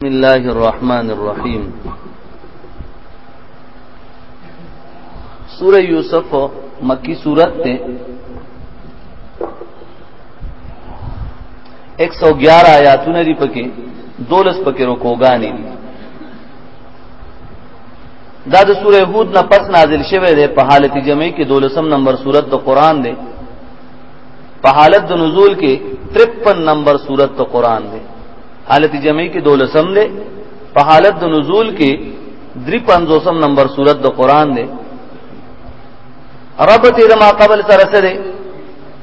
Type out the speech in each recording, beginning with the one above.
بسم الله الرحمن الرحیم سورہ یوسف مکی سورت تے ایک سو گیارہ آیاتون دی پکے دولس پکے رکوگانی دی دا د سورہ ہود نه پس نازل شوه دی په حالت جمعی کې دولسم نمبر سورت د قران دی په حالت د نزول کې 53 نمبر صورت ته قران دی حالت جمعي کې دولسم دی په حالت د نزول کې 350 نمبر صورت د قران دی رب دې ما قبل سره سره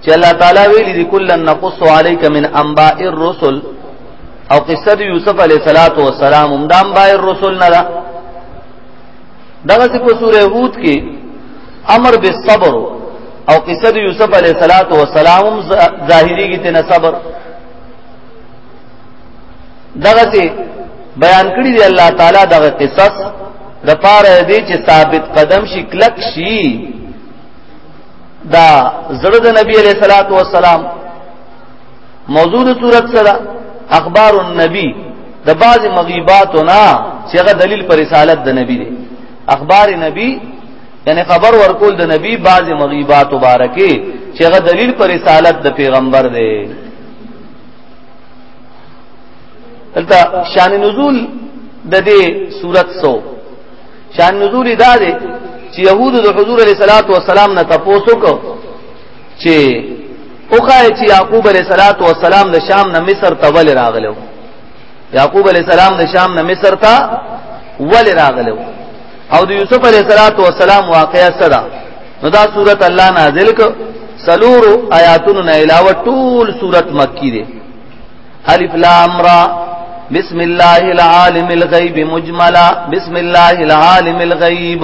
چې الله تعالی ویلي دي کلن نقص عليك من انباء الرسل او قصه یوسف علیه السلام هم د انباء الرسل نه دغه څه په سوره هود کې امر بالصبر او قصه د یوسف علیه الصلاۃ والسلام ظاهری کې تنه صبر دغه څه بیان کړی دی الله تعالی دغه قصص د پاره دی چې ثابت قدم شي کلک شي دا زړه د نبی علیہ الصلوۃ والسلام موضوع د صورت سره اخبار النبی د بعض مغیباتو نه چې هغه دلیل پر رسالت د نبی دی اخبار نبی یعنی خبر ورکول د نبی بعض مغیبات مبارکه چې هغه دلیل پر رسالت د پیغمبر دی دلته شان نزول د دې صورت سو شان نزول دا دی چې يهود د حضور علیه الصلاۃ والسلام نه تاسو کو چې اوخای چې یعقوب علیه صلوات و سلام د شام نه مصر ته ول راغلو یعقوب علیه السلام د شام نه مصر ته ول راغلو او د یوسف علیه صلوات و سلام واقعیا صدا نو دا صورت الله نازل ک سلور آیاتونو نه علاوه ټول صورت مکی دی الف لام را بسم الله العالم الغیب مجملا بسم الله العالم الغیب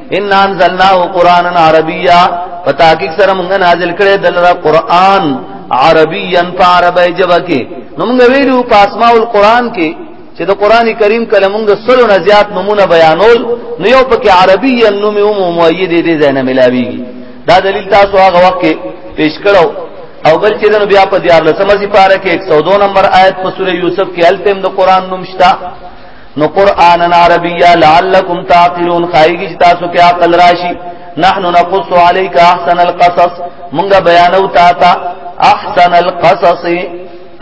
ان انزلناه قرانا عربيا فتاکیک سره مونږ نازل کړي دلته قران عربيا فعربی جبه کې نو مونږ ویلو پاسماء القران کې چې د قران کریم کله مونږ سلو نه زیات نمونه بیانول نو یو پکې عربي نوم یو مؤید دې ځای نه ملاویږي دا دلیل تاسو هغه وخت کې پیش کړو او بل چې نو بیا په دیار لسمه سي پاره کې 102 نمبر آیت په سوره یوسف کې التم د قران نوم شته نو قران عربیا لعلکم تعقلون خایږي چې تاسو کې عقل راشي نحن نقص عليك احسن القصص مونږ بیانو تا تا احسن القصص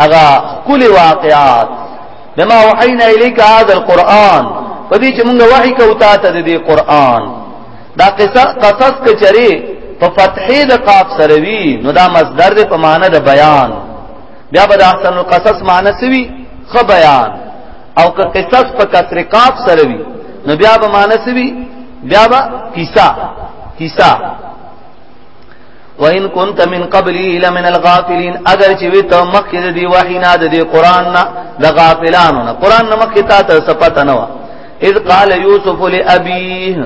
اغا کل واقعات بما وحینا الیک هذا القرآن په دې چې موږ وحی کوو تا ته دې قرآن دا قصه قصص کچري په فتحې د قاف سره وی نو دا مصدر دې په معنی د بیان بیا به د احسن القصص معنی سوي خ بیان او که قصص په کسر کاف سره وي نو بیا به معنی سوي بیا به کیسا کیسا وان كنت من قبلي لمن الغافلين اگر چې وي ته مخکې د دی وحینا د دی قران نه د غافلانو نه قران نه مخکې تا ته سپته نه و اذ قال يوسف لابيه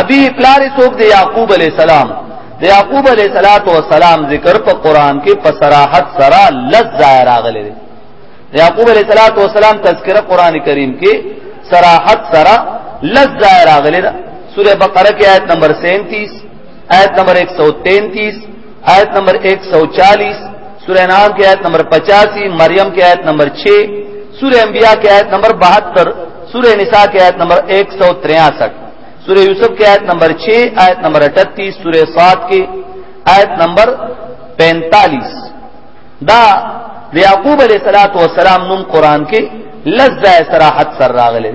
ابي پلار څوک دی يعقوب عليه السلام د يعقوب عليه صلوات و سلام ذکر په قران کې په صراحت سره لز ظاهر راغلي دی يعقوب عليه صلوات و سلام تذکرہ قران کریم کې صراحت سره لز ظاهر راغلي ده سوره بقره کې آیت نمبر 37 آیت نمبر 133 آیت نمبر ایک سو چالیس سورہ نام کی آیت نمبر پچاسی مریم کی آیت نمبر چھ سورہ انبیاء کی آیت نمبر بہتر سورہ نساء کی ایت نمبر ایک سو تریاسٹھ سورہ یوسف کی آیت نمبر چھ ایت نمبر اٹھتیس سورہ سات کی آیت نمبر پینتالیس دا د یعقوب علیہ الصلات والسلام نوم قران کې لذا استراحت سر راغله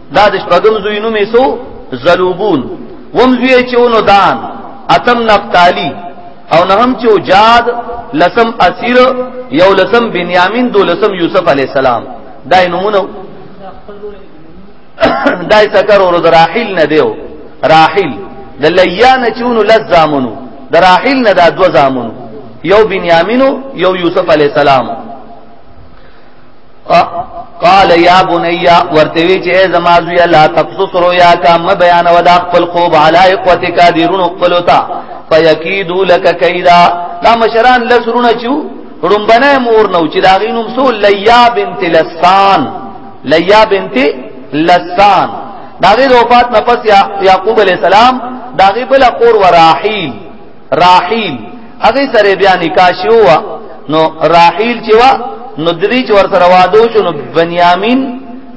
دا د شپږم زوی نوم یې سو زلوبون وم زوی چې ونو دان اتم نفتالی او نهم چې جاد لسم اسیر یو لسم بنیامین دو لسم یوسف علی السلام دا نمونه دا سکر ور راحل نه دیو راحل د لیان چونو لزامنو د راحل نه دا دو زامنو یو بنیامینو یو یوسف علی السلام قال یا بنیا ورتوی چې ای زما زوی لا تقصص رؤیا کا م بیان ودا خپل خوب علی اخوتک دیرون خپل تا فیکیدو لک کیدا دا مشران لسرونه چو رمبنه مور نو چې دا غینوم سو لیا بنت لسان لیا بنت لسان دا غیر وفات نه پس یعقوب علی السلام دا غی بل قور وراحیل راحیل هغه سره بیا نکاح شو نو راحیل چې وا نو درې چې ورته وادو شو نو بنیامین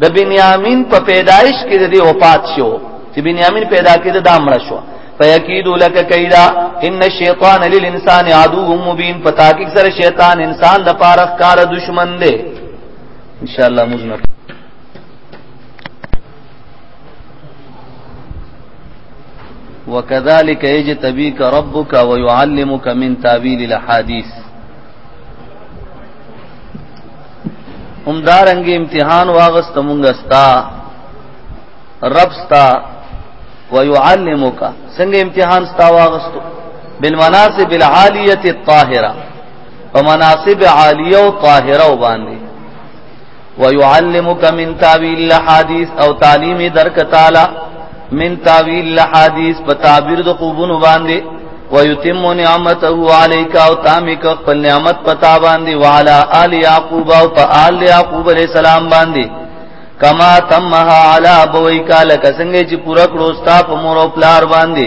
د بنیامین په پیدایش کې د وفات شو چې بنیامین پیدا کېده دا مړ شو فیکید لک کیدا ان الشیطان للانسان عدو مبین پتا کې سره شیطان انسان د پاره کار دشمن دی ان شاء الله مزنه وكذلك يجتبيك ربك ويعلمك من تاويل الاحاديث همدارنګ امتحان واغست مونږ استا رب استا ويعلمك څنګه امتحان استا واغست بالمناسب العاليه الطاهره ومناسب عاليه او طاهره وباندې ويعلمك من تاويل الحديث او تعليم درک تعالی من تاويل الحديث په تعبیر د قوبونو باندې ويتم نعمته عليك او تامك خپل نعمت پتا باندې وعلى آل يعقوب او په آل يعقوب عليه السلام باندې کما تمها علی ابویک لک څنګه چې پورا کړو ستا په مور او پلار باندې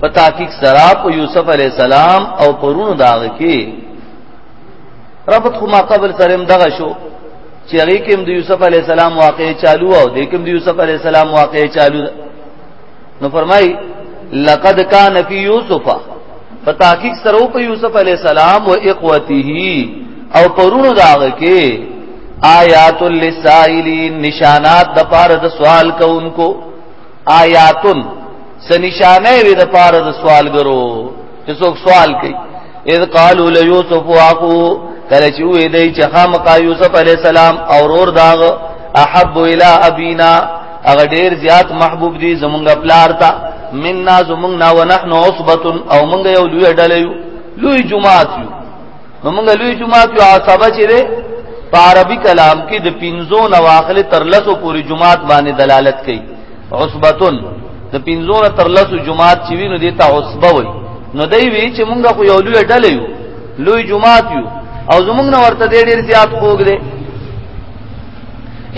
په تحقیق سره په یوسف علی السلام او پرونو داغ کې ربط خو ما قبل سره دغه شو چې هغه کې د یوسف علی السلام واقع چالو او د کوم د یوسف علی السلام واقع چالو نو فرمای لقد کان فی یوسف په تحقیق سره په یوسف علی السلام او اخوته او پرونو داغ کې آیات للسائلین نشانات د پاره د سوال کوونکو آیاتن س نشانه وي د پاره د سوالګرو چې څوک سوال کوي اذ قالوا ليوسف واخو کله چې وې دی چې خامقا یوسف علی السلام او رور داغ احب الى ابینا هغه ډیر زیات محبوب دي زمونږ پلار ته مننا زمونږ نا ونحن عصبه او مونږ یو لوی ډلې یو لوی جماعت یو نو موږ لوی جمعه کې عصبه چې ده په عربي کلام کې د پنځو نواخل تر لسو پورې جمعات باندې دلالت کوي عصبتون د پنځو تر لسو جمعات چې وینو دي ته عصبه وي نو دی وی چې موږ خو یو لوی ډله یو لوی جمعات یو او زمونږ نه ورته ډېر ډېر زیات خوګ دي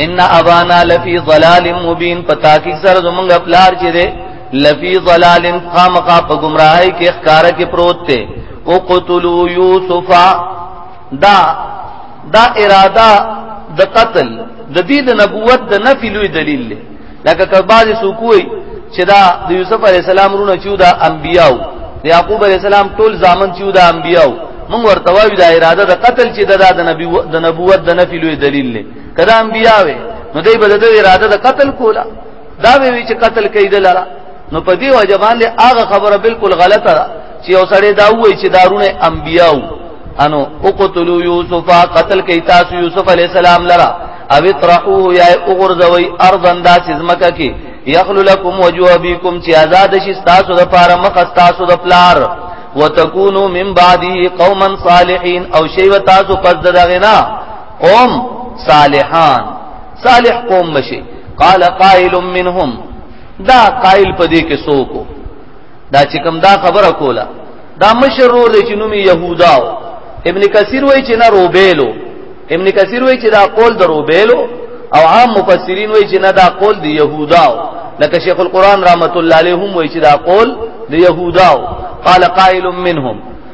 ان ابانا لفی ضلال مبین پتا کی سر زمونږ پلار چې ده لفی ضلال قامقا په گمراهی کې ښکارا کې پروت ته اقتلوا یوسف دا دا اراده د قتل د دې د نبوت د نفي لوی دلیل دی لکه کباز سوکوي چې دا د یوسف علی السلام رونه چې دا انبیاو د یعقوب علی السلام ټول ځامن چې دا انبیاو موږ ورته وایو دا اراده د قتل چې دا د نبی د نبوت د نفي لوی دلیل دی کدا انبیاوي نو دوی به د اراده د قتل کولا دا وی چې قتل کیدل لاره نو په دې وجه باندې هغه خبره بالکل غلطه ده چې یو سړی دا وایي چې دارونه انبیاو انو اقتلوا یوسف قتل کی تاسو یوسف علی السلام لرا او اطرحوه یا اغرزوی ارضا داس زمکه کی یخلو لکم وجو ابیکم چی آزاد شی ستاسو دا پارا مخ ستاسو دا پلار وتکونو من بعدی قوما صالحین او شیو تاسو پس ددغنا قوم صالحان صالح قوم بشی قال قائل منهم دا قائل پدې کې سوکو دا چې کوم دا خبره کوله دا مشرور دی چې نوم يهوداو ابن کثیر وایي چې نه روبېلو ابن کثیر وایي چې دا قول د روبېلو او عام مفسرین وایي چې نه دا قول دی يهوداو لکه شیخ القران رحمت الله علیه هم وایي چې دا قول دی يهوداو قال قائل منهم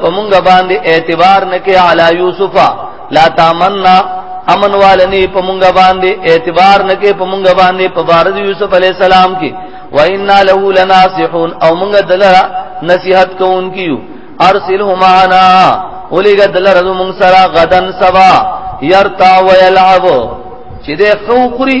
په مونږ باندې اعتبار نکي علی یوسف لا تمنا امن والنی په مونږ باندې اعتبار نکي په مونږ باندې په بارد یوسف علی السلام کې و انا له لناصحون او مونږ دلرا نصیحت کوونکیو ارسله معنا اولیګ دلرا مونږ سره غدن سبا يرتا ويلعب چې دې خو خوري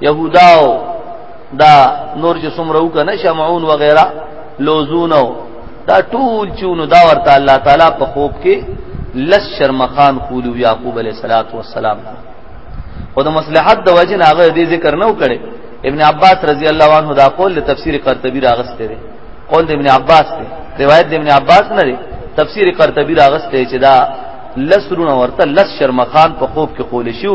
يهوداو دا نور چې څومره وکنه شمعون وغيرها لوزونو دا ټول چونو دا ورته الله تعالی په خوب کې لس شرمخان خولو یعقوب علیہ الصلات والسلام او د مصلحت د وجه نه هغه دې ذکر نه وکړي ابن عباس رضی الله عنه دا قول له تفسیر قرطبی راغسته دی قول د ابن عباس دی روایت د ابن عباس نه دی تفسیر قرطبی راغسته چې دا لس رونه ورته لس شرمخان په خوب کې قول شو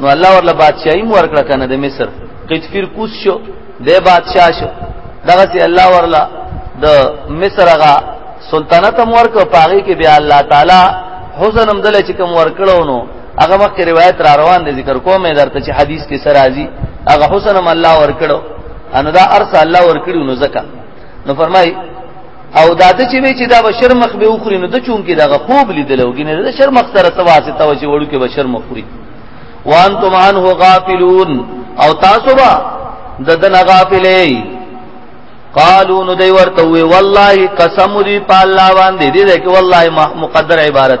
نو الله ورله بادشاہي مو ورکړه کنه د مصر قطفیر کوس شو د بادشاہ شو دغه سي الله ورله د مصر هغه سلطنت مو ورکړه پاغي کې بیا الله تعالی حسن هم دل چې کوم ورکړو نو هغه مخکې روایت را روان دي ذکر کوم درته چې حدیث کې سره راځي هغه حسن هم الله ورکړو ان دا ارسه الله ورکړو نو زکه نو فرمای او دا د چې وی چې دا بشر مخ به وخوري نو د چون کې دا خوب لیدل او ګینه د شر مخ سره تواسه تو چې وړو کې بشر مخ خوري وانتم عنه غافلون او تاسو با د دن غافلې قالو نو دی ورته وی والله قسم دی په الله باندې دې کې والله مقدر عبارت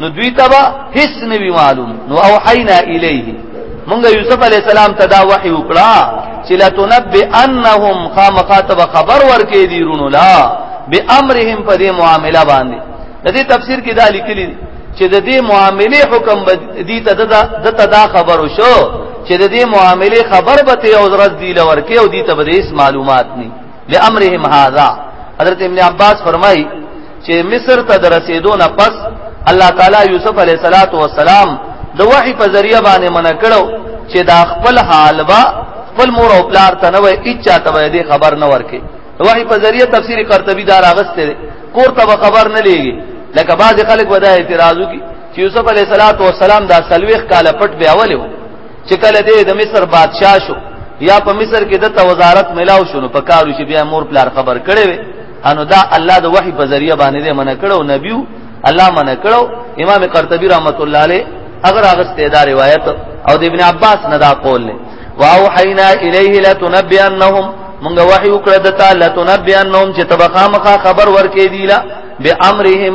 نو دوی ته به هیڅ نه وی معلوم نو او حینا الیه مونږ یوسف علی السلام ته دا وحی وکړه چې لا تنبئ انهم خامخاتب خبر ورکې دی رونو لا بامرهم په دې معاملې باندې د دې تفسیر کې دا لیکلی چې د دې معاملې حکم دې ته د ته دا خبرو شو چې د دې معاملې خبر به ته او ورځ دی لور کې او دې ته به هیڅ معلومات نه لامرهم هذا حضرت ابن عباس فرمای چې مصر ته درسیدو نه پس الله تعالی یوسف علیه الصلاۃ والسلام د وحی په ذریعہ باندې منع کړو چې دا خپل حال با خپل مور او پلار ته نه وای اچا ته دې خبر نه ورکې وحی په ذریعہ تفسیر قرطبی دار اغسته کور ته خبر نه لیږي لکه بعض خلک ودا اعتراضو کی چې یوسف علیه السلام دا سلويخ کاله پټ بیاولیو چې کله دې د مصر بادشاہ شو یا په مصر کې دته وزارت ملاو شو نو پکارو چې بیا مور پلار خبر کړي وي انو دا الله د وحي په ذریعہ باندې دې منع کړو نبیو الله منع کړو امام قرطبي رحمت الله علیه اگر هغه ستیدا روایت او د ابن عباس نه دا قول نه واو حینا الیه لتنبئنهم مونږ وحی وکړه دته لتنبئنهم چې تبقامخه خبر ورکې دی لا بامرهم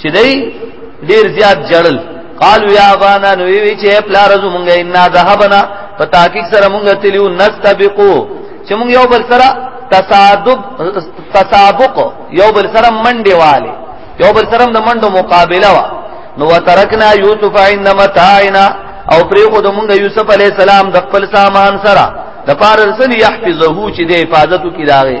چې دی ډیر زیات جړل قالو یا ابانا نو وی چې پلار زمونږ ان ذهبنا په تحقیق سره مونږ تلیو نستبقو چې مونږ یو بل سره تصادق تسابق یو بل سره منډه والے یو بل سره د منډو مقابله وا نو وترکنا یوسف عند متاعنا او پرې خو د مونږ یوسف علی السلام د خپل سامان سره د پارسل یحفظه چې د حفاظت کی داغه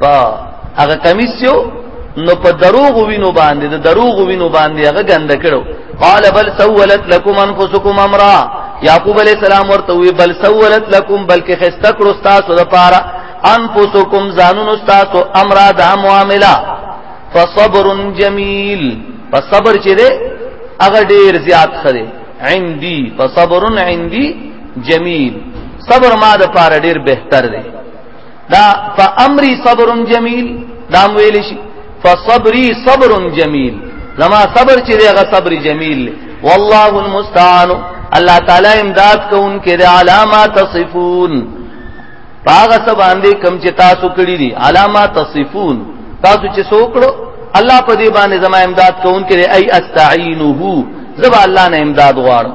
په هغه کمیسیو نو په دروغ وینو باندې د دروغ وینو باندې هغه ګند کړو قال بل سولت لكم انفسكم امرا یعقوب علیہ السلام ورته وی بل سولت لكم بلکې خسته کړو تاسو د پاره انفسکم زانون استاسو امرا دا معاملہ فصبر جمیل فصبر چې ده هغه ډیر زیات خره عندي فصبر عندي جمیل صبر ما د پاره ډیر بهتر دی دا فامری صبر جمیل دا ویل شي فصبری صبر جمیل زما صبر چې دغه صبر جمیل والله المستعان الله تعالی امداد کوونکې د علامات تصفون پاغه سب باندې کم چې تاسو کړی دي علامات تصفون تاسو چې سوکړو الله په دې باندې زما امداد کوونکې دی اي استعينه زبا الله نه امداد غواړم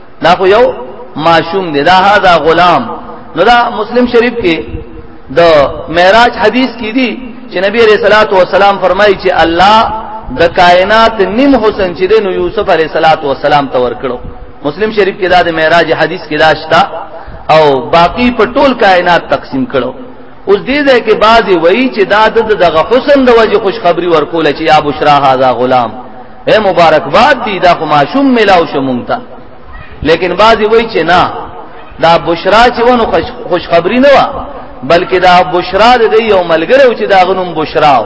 دا خو یو معشوم دی دا هاذا غلام نو دا مسلم شریف کې د معراج حدیث کې دی چې نبی علیہ الصلوۃ والسلام فرمایي چې الله د کائنات نیم حسن چې د یوسف علیہ الصلوۃ والسلام ته ورکړو مسلم شریف کې دا د معراج حدیث کې داشتا او باقی په ټول کائنات تقسیم کړو اوس دې ځای کې بعضی وایي چې دا د دغه حسن د وجه خوشخبری ورکول چې یا بشرا هاذا غلام اے مبارکباد دی دا خو معشوم ملاو شمونتا لیکن بعضی وایي چې نه دا بشرا چې ونه خوشخبری نه و بلکې دا بشرا د یو ملګری او چې دا غنوم بشراو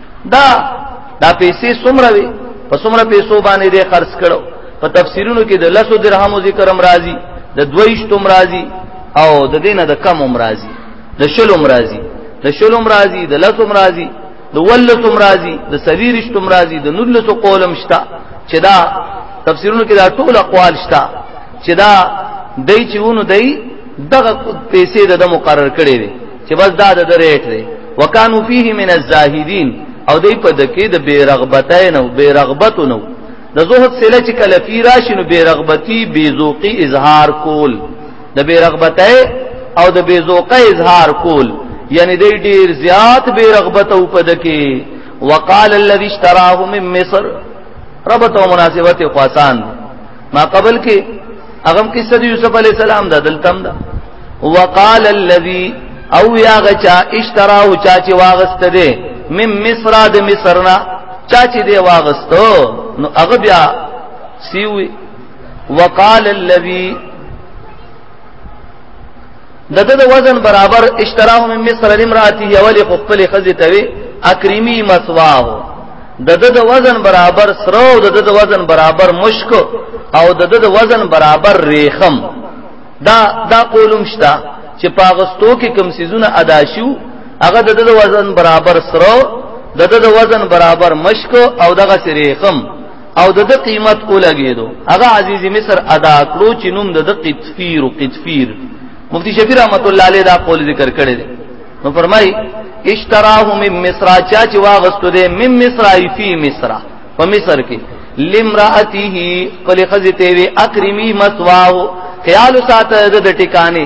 دا دا پیسې څومره وي په څومره پیسو باندې دې خرج کړو په تفسیرونو کې د لسو درهمو ذکر هم راځي د دویشتو هم راځي او د دینه د کم هم راځي د شلو هم راځي د شلو هم راځي د لسو هم راځي د ولسو هم راځي د سلیریشتو هم راځي د نولسو قولم شته چې دا تفسیرونو کې دا ټول اقوال شته چې دا دای چې ونه دای دغه پیسې د مقرر کړي وي چې بس دا د ریټ دی وکانو فيه من الزاهدين او دې په دکې د بے رغبتای نو بے رغبت نو د زهد سله چې کله فی راشنو بے رغبتی بے ذوقی اظهار کول د بے رغبتای او د بے ذوقی اظهار کول یعنی دې ډیر زیات بے رغبت او په دکې وقال الذي اشتراه من مصر ربط او مناسبت خاصان ما قبل کې هغه قصه دی یوسف علی السلام دا دلتم دا وقال الذي او یا غچا اشتراو چا چې واغست دي من مصر د مصرنا چا چې دی واغستو نو هغه بیا سیوی وقال الذي د د وزن برابر اشتراه من مصر لمراته اولی خپل خزی ته وی اکریمی مسواه د د وزن برابر سرو د د وزن برابر مشک او د د وزن برابر ریخم دا دا قولم شتا چې پاغستو کې کم سيزونه ادا شو هغه د د وزن برابر سرو د د وزن برابر مشک او دغه سریخم او د د قیمت اولګیدو هغه عزیز مصر ادا کړو چې نوم د د قطفیر او قطفیر مفتی شفیع رحمت الله علیه دا قول ذکر کړی دی نو فرمای اشتراه من مصر چا چې واغستو دی من مصر فی مصر په مصر کې لمراته قل خزته وی اکرمی مسواه خیال ساته د ټکانه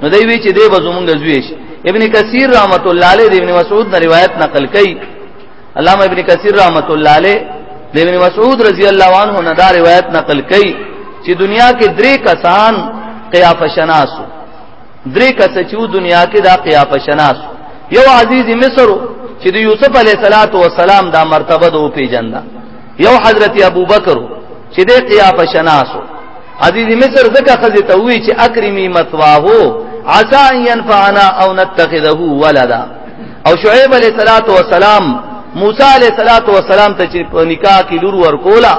نو دی وی چې دی به زمونږ زوی شي ابن کثیر رحمت الله علیه د ابن مسعود نه روایت نقل کړي علامه ابن کثیر رحمت الله علیه د ابن مسعود رضی الله عنه نه دا روایت نقل کړي چې دنیا کې درې کسان قیاف شناسو درې کس چې دنیا کې دا قیاف شناسو یو عزیز مصر چې د یوسف علیه السلام دا مرتبه دو پیجنده یو حضرت ابوبکر چې د قیاف شناسو عزیز مصر زکه خزه ته وی چې اکرمی متواه عسى ان ينفعنا او نتخذه ولدا او شعیب علیہ الصلات والسلام موسی علیہ الصلات والسلام ته چې په نکاح کې لور ورکولا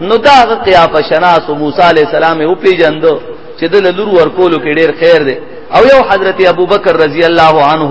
نو دا قیاف شناسو موسی علیہ السلام او پیجندو چې د لور ورکولو کې ډیر خیر دی او یو حضرت ابوبکر رضی الله عنه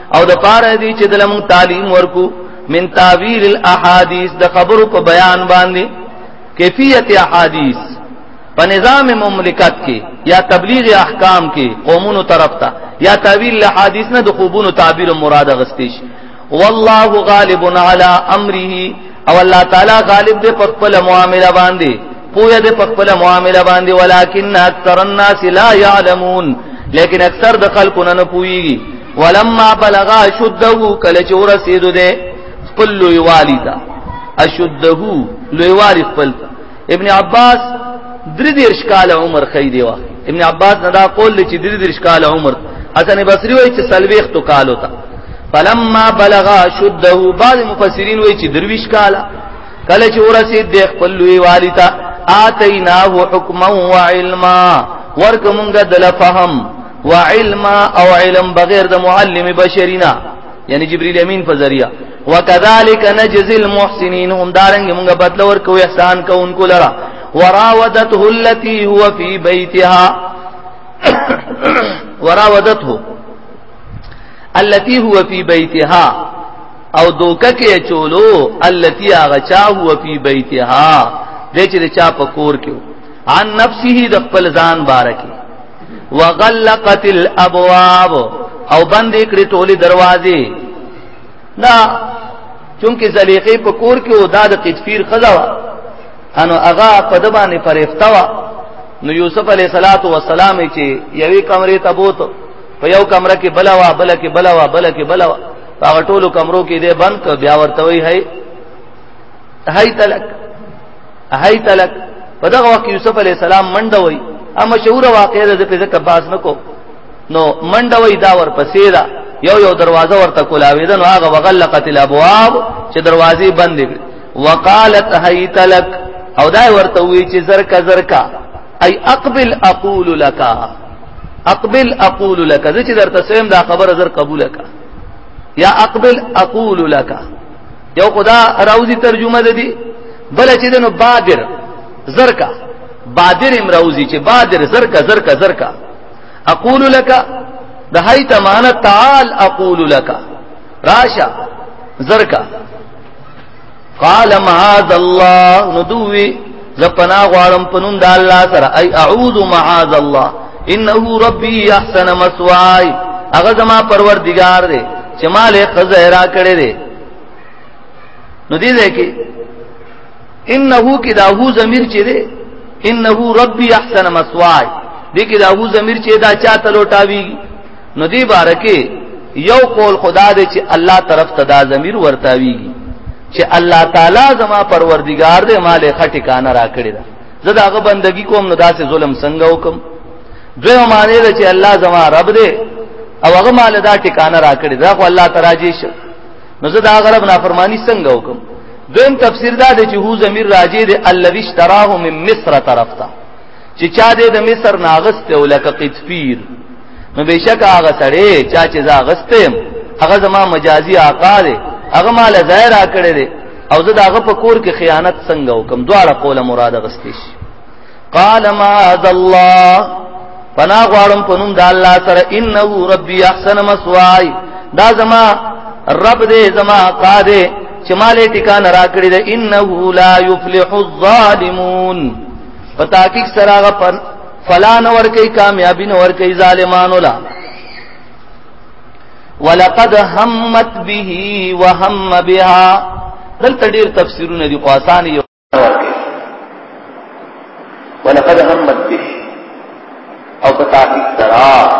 او د پاره دی چې دلم تعلیم ورکو من تعویل الاحاديث د خبرو په بیان باندې کیفیت احادیث په نظام مملکت کې یا تبلیغ احکام کې قومونو طرف ته یا تعویل الاحاديث نه د خوبونو تعبیر مراد غستیش والله غالب علی امره او الله تعالی غالب دې په خپل معاملې باندې پوهه دې په خپل معاملې باندې ولکن اکثر الناس لا يعلمون لیکن اکثر د خلکو نه نه پويږي ولما بلغ اشده کله چې ورسېدو ده خپل لوی والی ته اشده لوی والی خپل ته ابن عباس درې دیر شکال عمر خې دی واه ابن عباس نه دا قول چې درې دیر شکال عمر حسن بصری وایي چې سلويخت کال وتا فلما بلغ اشده بعض مفسرین وایي چې درویش کال کله چې ورسید د خپل لوی والی ته آتیناه حکما و علما ورکه مونږه دل فهم وعلم او علم بغیر د معلم بشرینا یعنی جبرئیل امین په ذریعہ وکذالک نجزی المحسنین هم دارنګ موږ بدل ورکو احسان کوونکو لرا وراودته التي هو في بيتها وراودته التي هو في بيتها او دوکه کې چولو التي هغه چا هو في بيتها د چې چا په کور کې عن نفسه د خپل ځان بارکه وغلقت الابواب او بند کړې ټولې دروازې دا چونکه زلیخې په کور کې او دا د قطفیر خزا وا انو اغا په د باندې فرښتہ وا نو یوسف علیہ الصلات والسلام چې یوې کمرې ته بوت په یو کمره کې بلوا بل کې بلوا بل کې بلوا هغه ټولو کمرو کې دې بند ک بیا ورته وی هي هي تلک هاي تلک په دغه وخت یوسف علی السلام منډه وای ا مشهور واقعه ده په ځکه باز نکو نو منډه وای دا ور پسې دا یو یو دروازه ورته کولاوي ده نو هغه وغلقت الابواب چې دروازې بندې کړې وقالت هاي تلک او دا ورته وی چې زرکا زرکا اي اقبل اقول لك اقبل اقول لك زه چې درته سم دا خبره زر قبول کا یا اقبل اقول لك یو خدا راوزی ترجمه ده دی بل چې دنو بادر زرکا بادر امراوزی چې بادر زرکا زرکا زرکا اقول لك د هیت معنا تعال اقول لك راشا زرکا قال معاذ الله ندوي زپنا غوالم پنوم د الله سره اي اعوذ معاذ الله انه ربي احسن مسواي هغه زما پروردگار دی چې مال خزهرا کړی دی نو دې ده کې انه کې دا هو ضمیر چې دی انه ربي احسن مسواي دې کې دا هو ضمیر چې دا چا تلوټاوي نو دی بارکه یو قول خدا دې چې الله طرف ته دا ضمیر ورتاویږي چې الله تعالی زما پروردگار دې مال خټی کان را کړی دا زه داغه بندگی کوم نو داسې ظلم څنګه وکم دوی معنی ده چې الله زما رب دې او هغه مال دا ټکانه را کړی دا خو الله تراجی شه نو زه دا غرب نافرمانی څنګه وکم دویم تفسیر دا دی چې هو ضمیر راجی دی الوی اشتراه من مصر طرف ته چې چا دې د مصر ناغست او لکه قطفیر نو بشک هغه سړی چا چې زا غستم هغه زما مجازي آقا دی هغه مال ظاهر کړی دی او زه داغه په کور کې خیانت څنګه وکم دواړه قوله مراد غستی شي قال معاذ الله فنا غوارم پنوم د الله سره انه ربي احسن مسواي دا زما رب دې زما قاده چې مالې ټکان راکړي دې انه لا يفلح الظالمون په تحقیق سره هغه پر فلان ور کوي کامیابی نه ور کوي ظالمانو لا ولقد همت به وهم بها دلته ډیر تفسیرونه دي قاسان یو ولقد همت به او په تحقیق سره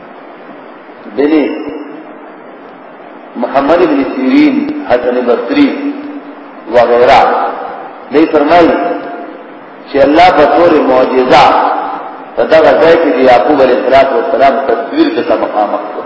دني محمد بن سيرين حسن بصري وغيرها دې فرمایي چې الله په تور معجزه په دغه ځای کې د يعقوب عليه السلام تصویر کې مخامخ کړ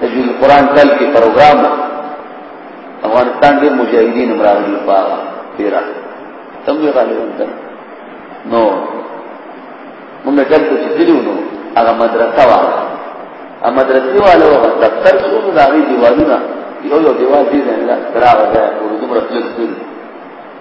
تجوید قرآن کل کې پروګرام افغانستان کې مجاهدین عمران الفاغ پیرا تم یې غالبا تر نو موږ دلته چې دیو نو هغه مدرسه وا ا مدرسې والو هغه دفتر شو نو دا غي دیوالونه یو یو دیوال دې نه لا تراغه ده ورته مرتلل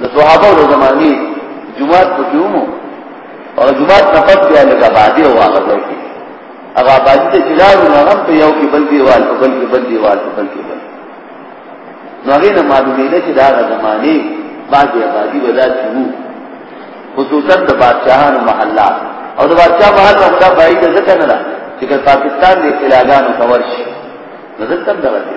د صحابه او زماني جمعات په کېومو او جمعات نه پد بیا لګا باندې او هغه ځای کې هغه باندې چې چلارو نه هم په یو کې بل دیوال په بل کې بل دیوال په بل کې بل نو هغه نه معلومې ده چې دا د زماني بعضې آبادي ودا چې وو خصوصا د بادشاهانو محله او د بادشاہ محل نه دا بای د ځکه نه ده چې پاکستان د علاقانو کور شي نو دلته دا راځي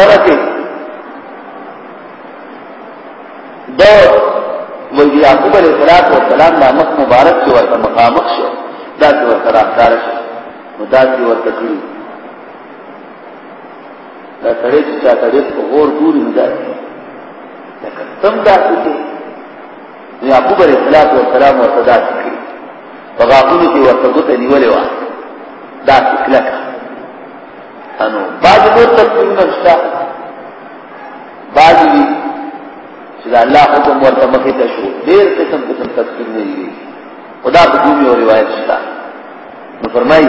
دغسې د ولد یعقوب علیه الصلاۃ والسلام د مخ مبارک چې ورته مخامخ شو دا چې ورته راکار شو نو دا چې ورته کړی دا سړی چې چا سړی په غور ګوري نو دا لکه سم دا چې یعقوب علیه الصلاۃ والسلام ورته دا کړی په غاښونو کې ورته ګوته نیولې وه دا کلکه انو بعد نور تفسیرونه شته بعد دي چې دا الله حکم ورته مخې ته شو ډېر قسم قسم تفسیر نه دي خدا په دوی او روایت شته نو فرمایي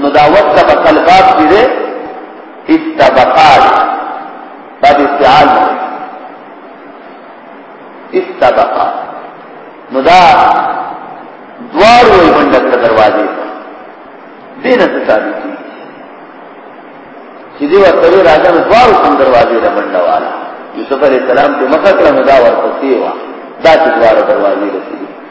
نو دا وقت په قلبات کې ده استبقال باب استعال استبقال نو دا دوار وی منډک ته دروازې دین ته ثابت دي چې دی ورته راځه نو دوار کوم دروازې له منډه والا یوسف علی السلام ته مخه کړه نو دا ورته سی وا دا چې دوار دروازې له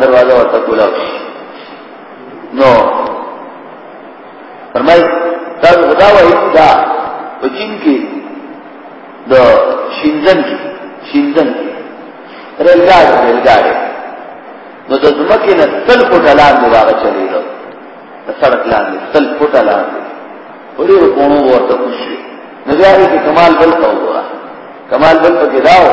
دروازه ورته کولا نو فرمای دا خدا وایي دا په چین کې د شینزن کې شینزن کې رلګاډ رلګاډ نو د ځمکې نه تل په ډلان دی واغ چلی نو سړک لاندې تل په ډلان دی ورې کوونو ورته خوشي نو بیا دې کمال بل کوو کمال بل پکې داو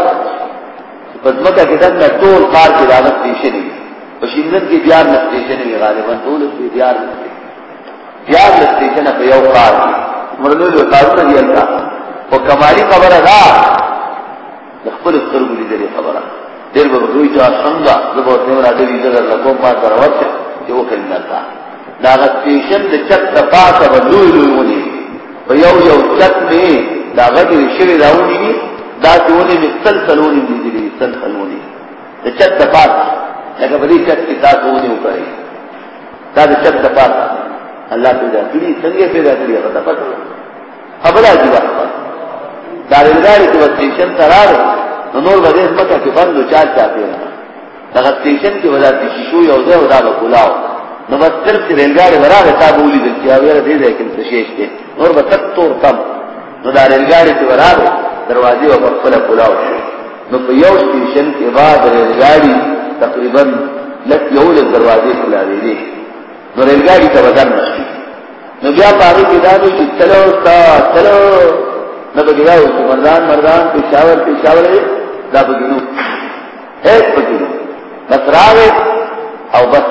په ځمکه کې دنه ټول کار کې دانه سټیشن وي په شیندن کې بیا نه سټیشن وي غالبا ټول کې بیا نه بیا نه سټیشن په یو کار کې مرلو یو کارونه دی الله او کمالی خبره ده د خپل سترګو لیدلې خبره ډېر به دوی چې څنګه د بوتل راځي د لکو ما دروازه یو کلمه ده دا غسټیشن د چت د پاسه به لوی لوی ونی په یو یو چت می دا غټي شری راونی دي دا ټولې د سلسلونی دي دي سلسلونی د چت د پاسه لکه په دې چت کې تاسو ونی وکړي دا د چت د پاسه الله پیدا کړی څنګه پیدا کړی هغه ته پته خبره دی واسطه دا لري چې وسټیشن تراره نور به دې مکه کې بندو چار چا پیرا دغه سټیشن کې ودا چې شو یو ځای ودا به کولاو نو بس تر چې رنګاړي برابر تا بولی د چې اوره دې ځای کې څه شیش دي نور به تک تور تم نو دا رنګاړي چې برابر دروازې او خپل کولاو شو نو په یو سټیشن کې بعد رنګاړي تقریبا لک یو له دروازې کولاوي دي نو رنګاړي ته بدن نشي نو بیا پاره کې دا نو چې چلو تا چلو نو بګیاو مردان مردان پېښور پېښور دا بګینو هیڅ پکې نه بس راوې او بس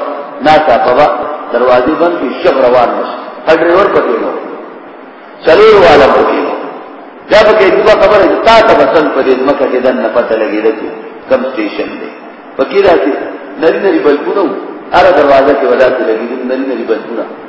ناڅا په دروازې باندې شب روان نشي هډرور پکې نو چلو والا پکې نو دا پکې دغه خبره چې تا ته وصل پرې مکه کې دنه پته لګېده چې کم سټیشن دی پکې راځي نری نری بلکونه هر دروازه کې ولاته لګېږي نری نری بلکونه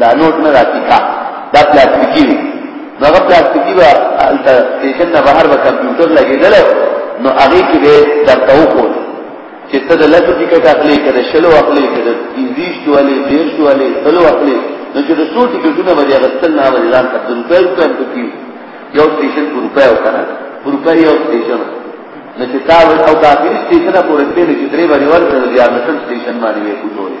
دا نوټ نه راځي کا دا پلاستیکی دی هغه پلاستیکی وا الته سټیشن نه بهر به کمپیوټر لګیدل نو هغه کې به درته وکړ چې ته د لاسو ټیکټ اخلي کړه شلو اخلي کړه ایزیش دوالي دیش دوالي سلو اخلي نو چې د څو ټیکټونه به یې غسل نه ولې ځان ته دن په کوم کې یو سټیشن په روپیا وکړه په روپیا یو سټیشن نو چې تا او کافي سټیشن پورې په دې چې درې باندې ورته د یارمټن سټیشن باندې وې کوټولې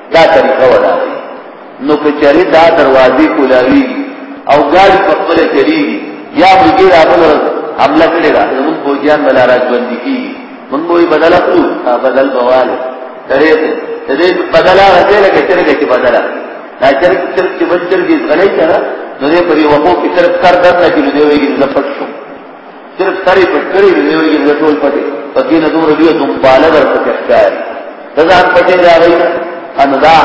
دا طریقه ودا نو کچری دا دروازې کولاوی او ګاډي په خپل چلی یا بګی را بل حمله کړی دا موږ فوجان بل راځ باندې کی موږ وی بدل کړو بدل بواله ترې دې بدل راځي لکه څنګه چې بدل دا چر چر چې بچر دې غلې کړه نو دې په یو وقو کې تر کار درنه کې دی ویږي زفت شو صرف سری په کړی دی یو یو ټول پدې پدې نه دوه دی دوه بالا ورته ښکار دا ځان پدې راغی ان دا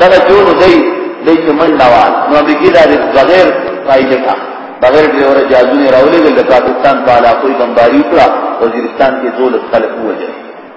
دا جوړ دی دې چې من لاوال نو به کې دا بغیر پایله کا بغیر دې اور جادو نه راولې د پاکستان په علاقې بمباری کړه وزیرستان کې دولت خلک وځي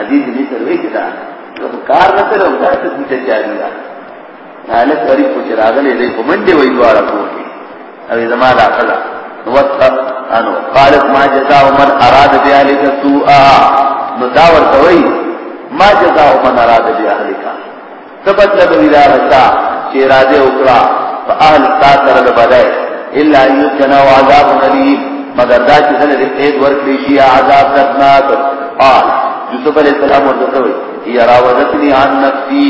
ادي دې تر وې کې دا نو کار نه کړو دا څه دې ته جاري دا حاله سری کو چراغلې دې کومندې وې دواړه کوي او زما لا کلا وتقب انو قالت ما جزاء من اراد بأهلك سوءا نو دا ورته وې ما جزاء من اراد بأهلك څه بدله به وي د هغه چا چې اراده وکړه په اهل ستا سره د بدای الا ان یبتنا عذاب علیم مگر دا چې کله دې قید ورکړي شي عذاب دردناک قال یوسف علیہ السلام ورته وی هي راودتنی عن نفسی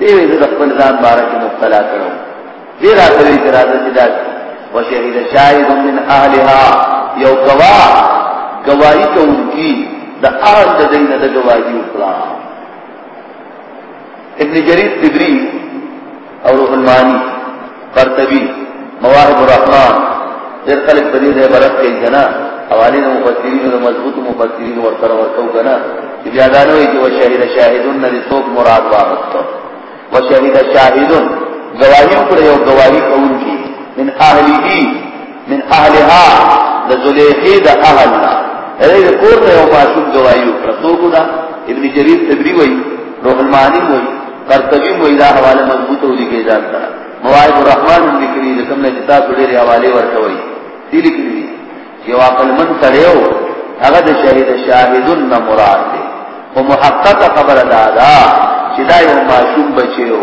دې د خپل ځان باره کې مبتلا کړو دې راځي چې راځي چې دا وشهد شاهد من اهلها یو گوا گواہی کوونکی د اهل د دینه د گواہی وکړه ابن جرير تبري او روح المعاني قرطبي مواهب الرحمن ډېر خلک په دې ځای برت کوي کنه حوالې د مفسرینو د مضبوط مفسرینو ورته ورکو کنه چې بیا دا نه وي چې وشهد شاهدون نه څوک مراد واغستو وشهد شاهدون گواهی پر یو گواهی کوونکی من اهلیه من اهلها د زلیخی د اهلنا هغه د کور نه یو ماشوم گواہی وکړه څوک دا ابن جریر تبری وای روح المعانی وای قرطبی وای دا حواله مضبوط ودی کې ځان تا موائد الرحمن لیکلی د کوم نه کتاب ډېر حواله ورکوي دي لیکلی یو عقل من تړیو هغه د شهید شاهدون نه مراد دی او محقق خبره دا ده چې دا یو ماشوم بچیو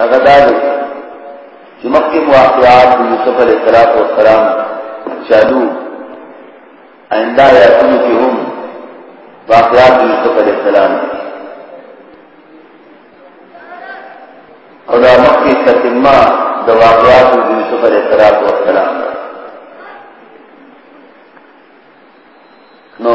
هغه دا دی چې مخکې واقعات د یوسف علیه السلام او سلام چالو آینده آیاتونو کې هم واقعات د یوسف علیه السلام او دا مخکې تتمه د واقعات د یوسف علیه السلام او سلام نو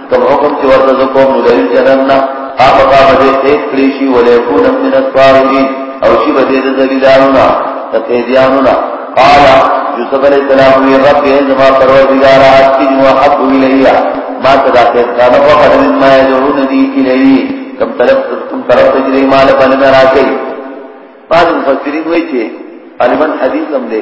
کوم حکم چې ورته زه کوم نو لري جنن نه هغه به به دې کړی شي ولې کو نه من الصالحین او شي به دې د ذلیلانو نه د قیدیانو نه قال یوسف علیہ السلام وی رب یې زما پروردگار حق کی نو حق ویلیا ما تدا ته کانو په خدای ما یجرون دی الیه کم طرف کم طرف ته دې مال باندې راځي بعض مفسرین وایي چې علمن حدیث هم دی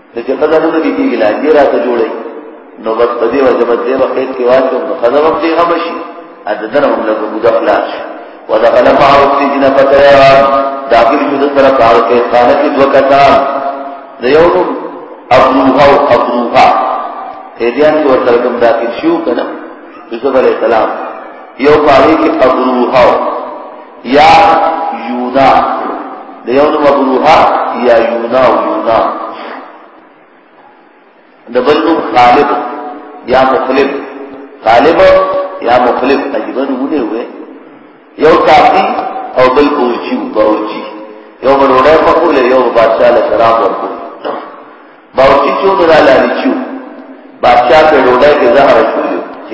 نو چې خزه نه دي کېږي لاندې راته جوړي نو بس په دې وجه به دې وخت کې واچو نو خزه هم دې هم شي ادنه هم له ګوډه خلاص شي ودخل معه السجن فتيان داخل شو د سره کار کې خانه کې دوه کسان د یو نوم ابروها او ابروها هدیان کې ورته کوم داخل شو کنه یوسف علی السلام یو پاره کې ابروها یا یونا د یو نوم ابو روحا یا یونا او یونا د بل نوم خالد یا مخلب خالد یا مخلب عجیبه نمونه وې یو کافی او بل بورچی بورچی یو بلوړه په کوله یو بادشاہ له شراب ورکو بورچی چون را لانی چو بادشاہ په ډوډۍ کې زهر شو چې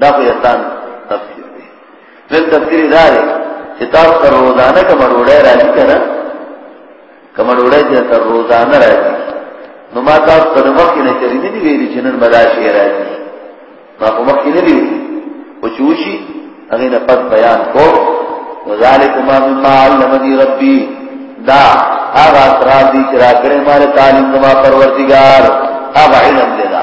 دا خو یسان تفسیر دی نن تفسیر دا دی چې تاسو تر روزانه کوم ډوډۍ راځي کنه کوم ډوډۍ چې تر روزانه راځي نو ما تاسو تر مخکې نه چری نه دی ویلي چې نن بداشي راځي ما په مخکې نه دی او چې وشي هغه نه پد بیان کو وذالک ما مما علمني ربي دا هغه اسرار دي چې راکړې مال تعلیم زما پروردگار هغه علم دی دا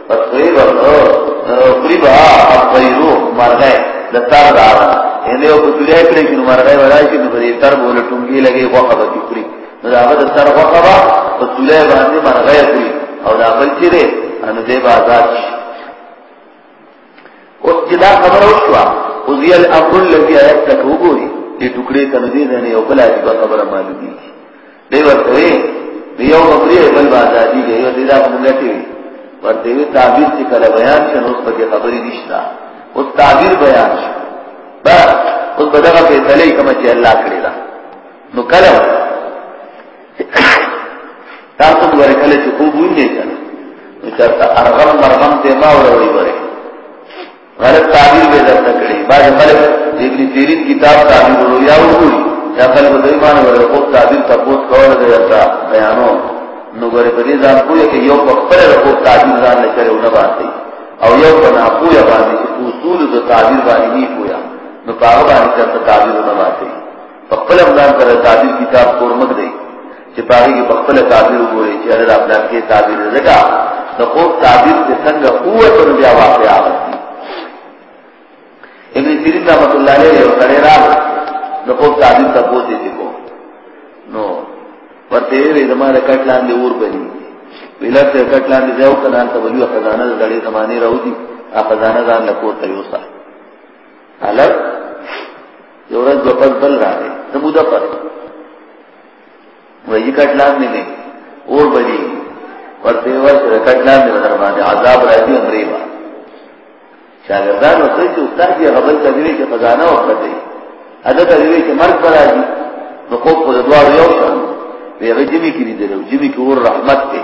تقریبا قریبا اطیرو مرغه د تر راوړه ان یو په دې کړي چې مرغه وړای چې په دې تر بوله ټونګي لګي غوخه به کړی نو دا به تر غوخه وا په دې باندې مرغه کړی او دا بل چې دې ان دې بازار شي او چې دا خبره وشوه او ذی الامر الذی ایتکو ګوري دې ټوکړې ته دې نه یو بل عجیب خبره معلومه دی ورته وی دی یو بکری بل بازار دی یو دی دا موږ ته وی ورته وی تعبیر چې کله بیان شنو اوس په خبرې نشتا اوس تعبیر بیان شو بس اوس په دغه په تلې کوم چې الله کړی دا نو کله تاسو ګورئ کله چې خوب وینئ نو چرته ارغم مرغم ته ما وروړي غلط تعبیر به درته کړی بعض خلک د ابن سیرین کتاب تعبیر رؤیا وګوري یا خلک د ایمان ور خو تعبیر تاسو کول دی دا بیانو نو ګره په دې ځان کوی چې یو په خپل رکو تعبیر ځان نه کړو نه باندې او یو په نه کوی باندې اصول د تعبیر باندې نه کوی نو په هغه باندې تعبیر نه باندې په خپل ځان سره تعبیر کتاب کور مګ دی چې پاره کې په خپل تعبیر وګوري چې الله خپل کې تعبیر زګه نو خو تعبیر د څنګه قوت او بیا واقعا ابن سیرین رحمۃ اللہ علیہ یو سره را نو خو تعبیر ته پوهې دي کو نو ورته وی زماره کټ لاندې اور بني ویلا ته کټ لاندې ځو کنه ته ویو خزانه د دې زمانه راوځي ا خزانه ځان له کوته یوسه الګ یو ورځ په پد بل راغی د مودا پر وایي کټلان نه نه اور بلی ورته ورته کټلان نه در باندې عذاب راځي عمرې با شاګردان وته چې استاد یې غبل کوي چې خزانه وکړي اده کوي چې مرګ پر راځي نو خو په دوه یو شان وی غجمی کې دي دلو جمی کې ور رحمت دی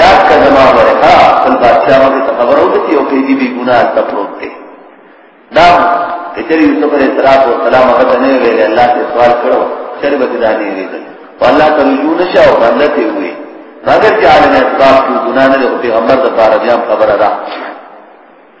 یاد کا زما وره ها خپل بادشاہ مخه ته خبر او دتی او کیدی بی ګناه ته پروت دی دا کچری یوسف علیہ السلام او سلام هغه نه ویل الله ته سوال کړو چر به دا نه ویل والله ته رجوع نشه او باندې ته وی مگر چې عالم اسباب کو ګناه نه پیغمبر د پاره بیا خبره ده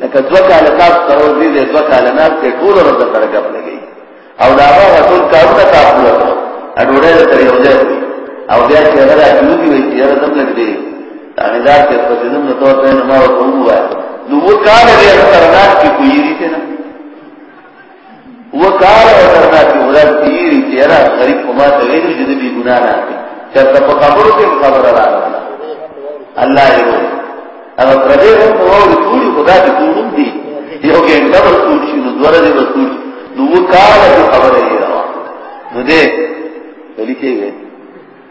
لکه دوه کاله تاسو ته ورځي دې دوه کاله نه ته ټول ورځ سره غپ لګي او دا هغه ټول کارونه تاسو له اډوړې سره یو ځای وي او بیا چې هغه راځي وي چې هغه دم لګي یعنی دا چې په جنوم نه تور ته نه ما وته وایي نو وو کار دې سره نه کې کوي دې نه وکاله ورنه چې ورځ تیری چې را غریب په ما ته ویل چې دې ګناه نه کوي چې په خبرو کې خبره راغله الله یې وو هغه پردې هم وو ټول خدا دې ټول دي یو کې انده رسول شي نو دوره دې رسول نو وکاله خبره یې راو نو دې دلی کې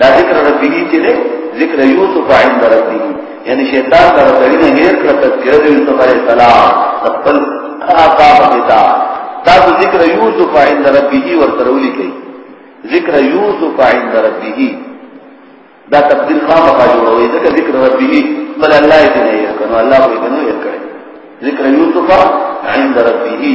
دا ذکر ربی چې ده ذکر یوسف عند ربی یعنی شیطان دا ربی نه هیر کړ تذکرہ د یوسف علیه السلام خپل آقا پتا دا ذکر یوسف عند ربی ورترولی کوي ذکر یوسف عند ربی دا تقدیر خامخا جوړوي ځکه ذکر ربی بل الله دې نه یې کنه الله دې نه یې کړی ذکر یوسف عند ربی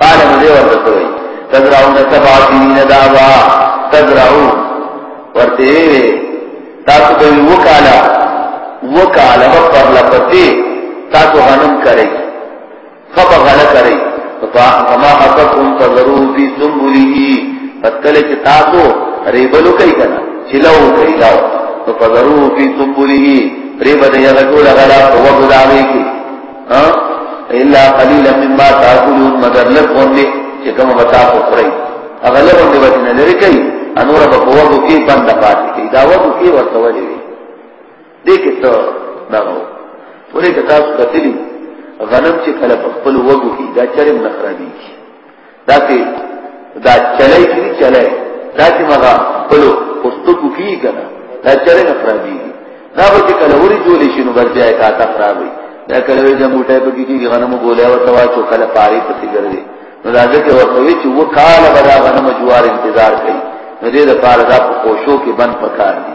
قال مدې ورته کوي تزرعون سبع سنين دابا تزرعون ورته وی تاسو به وکاله وکاله پر لپتی تاسو غنم کرے خبر غله کرے فما حقكم تذرو في سنبله پتل چې تاسو ریبلو کوي کنه چلو کوي لاو فذرو في سنبله ریبل یغدو لغلا وغداوی کی الا قليلا مما تاكلون مگر لږ باندې چې کوم بتا کو خوري هغه له باندې باندې نه لري کوي انور په وګو کې بند پاتې کوي دا وګو کې ورته ولې وي دې کې ته دا نو ورې کتاب کتلی غنم چې کله په خپل وګو کې دا چرم نه خرابېږي داسې دا چلای چې چلای دا چې مغا پلو پستکو کی کنه دا چلای نه خرابي دا به چې کله وري جوړې شي نو ورځي کا تا خرابي دا کله وي د موټه په کې کې غنمو بوله او توا چو کله پاري پتی ګرځي نو دا ځکه ورته وی چې و کال بدا غنم جوار انتظار کوي نو دې د پاره دا په کوشو کې بند پکار دي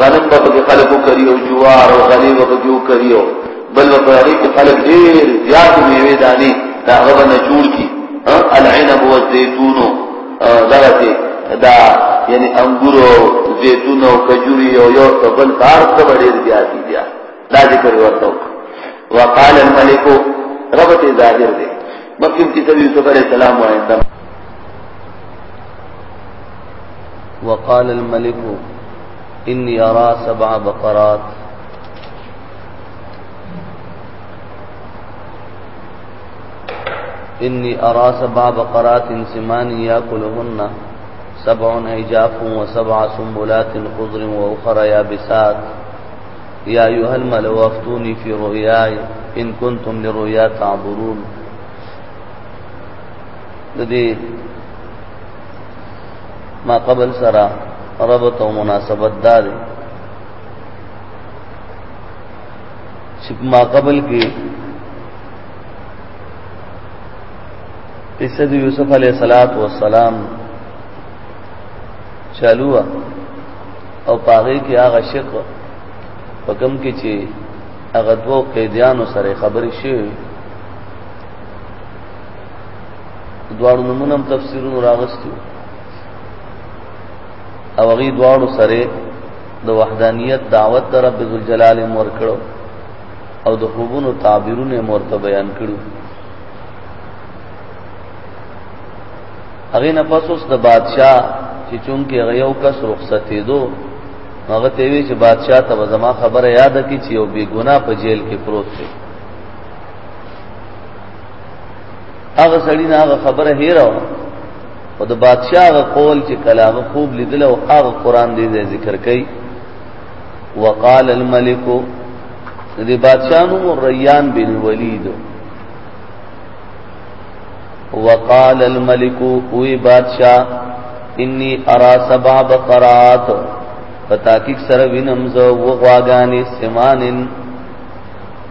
غنم په کې خلکو کریو جوار او غلی په کې کریو بل په هغه کې خلک ډیر زیات میوه دانی دا هغه نه جوړ کی العنب والزيتون دغته دا یعنی انګور او زيتون او کجوري او یو بل کار څه ډیر زیات دي دا ذکر ورته وقال الملك ربته ظاهر دي مکه کې ته یوسف علی السلام وایي وقال الملك إني أرى سبع بقرات إني أرى سبع بقرات سمان يأكلهن سبع عجاف وسبع سنبلات خضر واخرى يابسات يا أيها الملأ أفتوني في رؤياي إن كنتم للرؤيا تعبرون د دې ما قبل سره ربط او مناسبت دار چې ما قبل کې قصه د یوسف علیه الصلاۃ والسلام چالو او پاره کې هغه شق په کوم کې چې هغه دوه قیدیانو سره خبرې شوې دواړو نمونه هم تفسیرونو راغستو او هغه دواړو سره د وحدانیت دعوت در رب ذل جلال مور کړو او د خوبونو تعبیرونه مور ته بیان کړو هغه نه پس اوس د بادشاہ چې چون کې هغه یو کس رخصتې دو هغه ته وی چې بادشاہ ته زما خبره یاد کی چې یو بی ګنا په جیل کې پروت دی هغه سړی نه هغه خبره هیره او د بادشاہ هغه قول چې کلامه خوب لیدل او هغه قران دې ذکر کړي وقال الملك دې بادشاہ نو ریان بن ولید وقال الملك وی بادشاہ انی ارا سبع بقرات پتاکیک سره وینم زو وغواګانی سمانن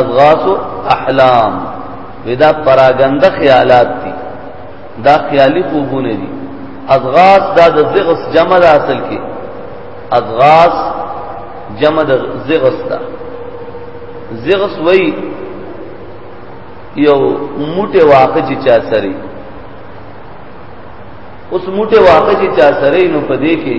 اضغاث احلام ودا پراګند خیالات دي دا خیالي خوبونه دي اضغاث دا د زغس جمع ده اصل کې اضغاث جمع د زغس ده زغس وای یو موټه واقع چې چا سره اوس موټه واقع چې چا سره نو پدې کې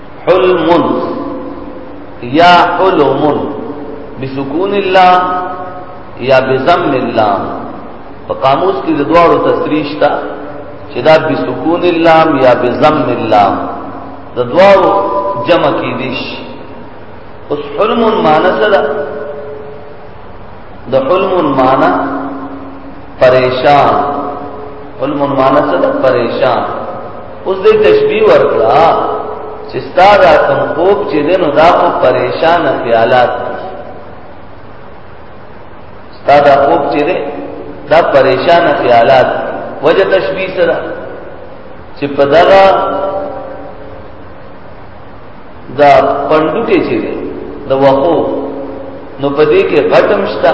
حلم یا حلم بسکون الله یا بضم الله په قاموس کې د دوارو تصریح شته چې دا بسکون الله یا بضم الله د دوارو جمع کې دي اوس حلم معنی څه ده د حلم معنی پریشان علم المعنی څه ده پریشان اوس دې تشبیه ورکړه چې ستا دا کوم خوب چې دینو دا خو پریشان خیالات ستا دا خوب چې دی دا پریشان خیالات وجه تشبیه سره چې په دغه دا پندو کې چې دی د وقو نو پدې کې غټم شته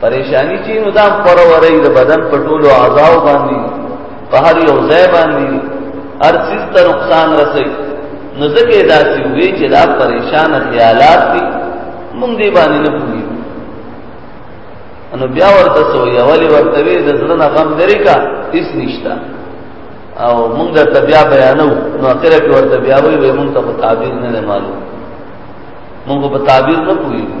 پریشانی چې نو دا پر ورې د بدن په ټولو اعضاو باندې په هر یو ځای باندې هر څه ته نقصان رسي نو ځکه دا چې وی چې دا پریشان خیالات دي مونږ دې باندې نه پوهیږو انو بیا ورته سو یا ولی ورته وی د زړه نه غم لري کا هیڅ نشتا او مونږ د تبیا بیانو نو اخر کې ورته بیا وی به مونږ ته تعبیر نه معلوم مونږ په تعبیر نه پوهیږو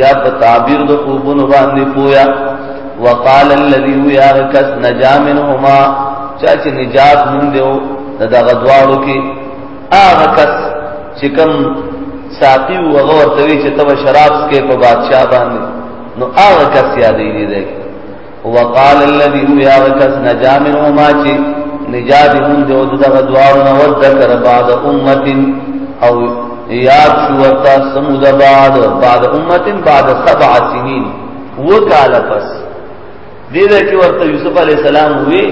یا په تعبیر د خوبونو باندې پویا وقال الذي يا ركس نجا منهما چا چې نجات مونږ دیو دا غدوالو کې هغه کس چې کوم ساقي او هغه ورته چې تب شراب سکے په بادشاہ باندې نو هغه کس یادې دی وقال الذي هو يا وكس نجا من وما چي نجا دي من دو دغه دوار نو ذکر بعد امه او یاد شو ورتا سمود بعد بعد امه بعد سبع سنين وقال پس دې ده کې ورته یوسف علی السلام وی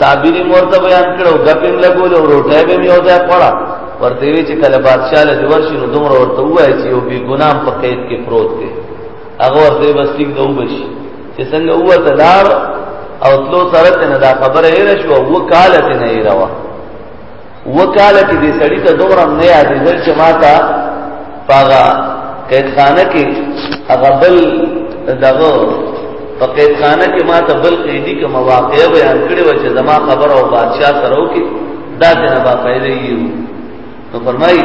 تعبیر مرته بیان کړو غپین لګول او روټه به یو ځای پړه ورته وی چې کله بادشاہ له ورشي نو دومره ورته وای چې یو بی ګنام په قید کې پروت دی هغه ورته بس ټیک دوه بشي چې څنګه هو ته لار او تلو سره ته نه دا خبره یې شو و کاله ته نه یې راو و کاله کې دې سړی ته دومره نه یاد دې چې ما تا پاغا قید خانه کې هغه بل دغه په قید خانه کې ما ته بل قیدی کې مواقع بیان کړي و چې زما خبر او بادشاہ سره وکي دا ته نه با پیدا یو نو فرمایي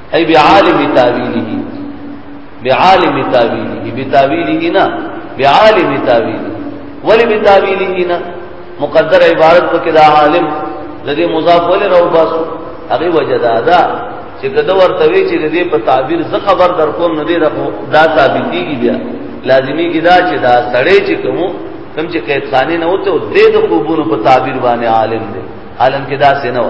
ای بعالم تاویله بعالم تاویله بتاویله نه بعالم تاویله ولی بتاویله نه مقدر عبارت په کې دا عالم د دې مضاف ولې راو باسو هغه وجه دا ده چې کله ورته وی چې دې په تعبیر زه خبر در کوم نه دې دا ثابتېږي بیا لازمی کی دا چې دا سړی چې کوم کوم چې قید خانه نه وته دې د قبول په تعبیر باندې عالم دی عالم کې دا سينه و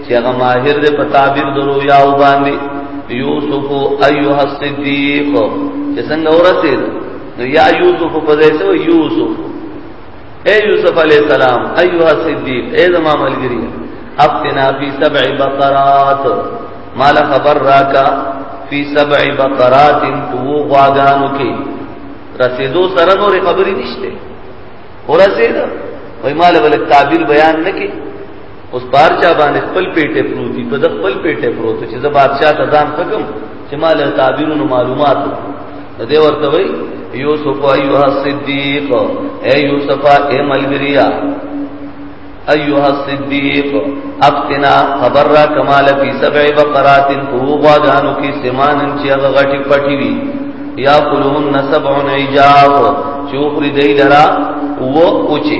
چې هغه ماهر دې په تعبیر درو یا وباندې یوسف ایها الصدیق چې څنګه ورته نو یا یوسف په ځای سو یوسف اے یوسف علیہ السلام ایها الصدیق اے زما ملګری افتنا فی سبع بقرات مال خبر راکا فی سبع بقرات تو غواګانو کې رسیدو سره نور خبرې نشته ورسید وای مال ول تعبیر بیان نکي اوس بار چا باندې خپل پیټه پروتي په د خپل پیټه پروت چې زه بادشاہ ته ځان حکم چې مال تعبیرونو معلومات د دې ورته وی یوسف ایها صدیق اے یوسف اے ملګریا ایها صدیق افتنا خبر را کمال فی سبع بقرات فوغا دانو کی سمان چې هغه غټي پټي وی یا قلون سبع عجاف چوخری دی لرا و اوچی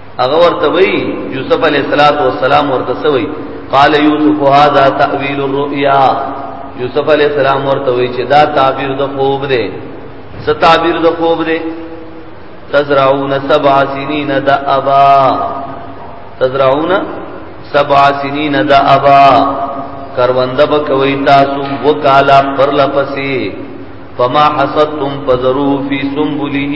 هغه ورته وی یوسف علیه السلام ورته سوی قال یوسف هذا تاویل الرؤیا یوسف علیه السلام ورته وی چې دا تعبیر د خوب دی څه تعبیر د خوب دی تزرعون سبع سنین دابا تزرعون سبع سنین دابا کرونده بکوي تاسو وکالا پر لپسې فما حسدتم فذرو فی سنبله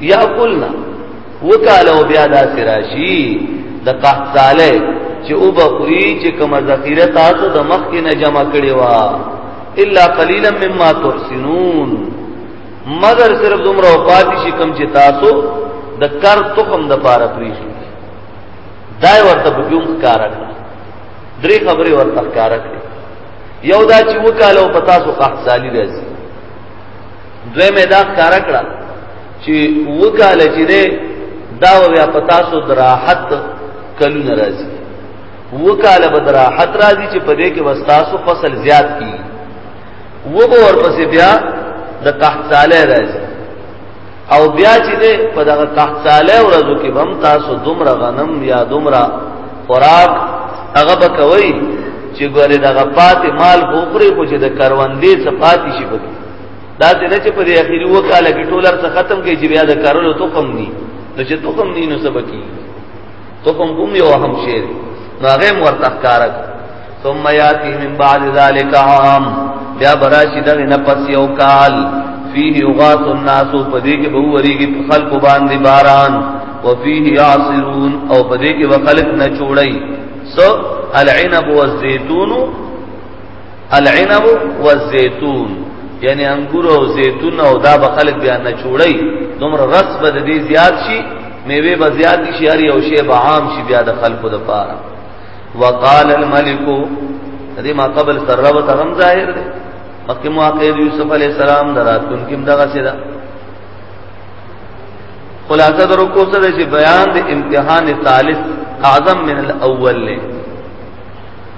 یا قلنا وکاله او بیا دا سراشی د قحطاله چې او بخوری چې کوم ذخیره تاسو د مخ کې نه جمع کړي وا الا قليلا مما تحسنون مگر صرف دومره او پاتې شي کوم چې تاسو د کر تخم د پاره پری شي دا ورته په کوم کار کړ درې خبرې ورته کار کړ یو دا چې وکاله او پتا سو قحطالی راځي دوی مې دا کار کړه چې وکاله چې ده دا بیا پتا سو دراحت کلو ناراضي وکاله به دراحت راځي چې په دې کې وستاسو فصل زیات کی وو ورپسې بیا د تحت ساله راځي او بیا چې ده په دغه تحت ساله ورځو کې بم تاسو دومره غنم یا دومره خوراک هغه به کوي چې ګوره دغه پاتې مال بوخري خو چې د کروندې څخه پاتې شي پکې دا څنګه چې په دې اخیری وکاله کې ټولر څه ختم کې چې بیا د کارولو تخم ني نو چې تخم ني نو سبکی تخم کوم یو هم شیر نو هغه ورته کارک ثم یاتی من بعد ذلک عام بیا براشی دغه نه پس یو کال فيه یغاث الناس پدې کې به وریږي په خلق باندې باران وفيه يعصرون او پدې کې وخلق نه چوړی سو العنب والزيتون العنب والزيتون یعنی انګور او زیتون او دا به خلک بیا نه چوړی دومره رس به د دې زیات شي میوه به زیات شي هر یو شی به عام شي بیا د خلکو د پاره وقال الملك دې ما قبل سره و تغم ظاهر دی مکه موقع یوسف علی السلام دراتون کیم دغه څه ده خلاصه درو کو سره چې بیان د امتحان ثالث اعظم من الاول له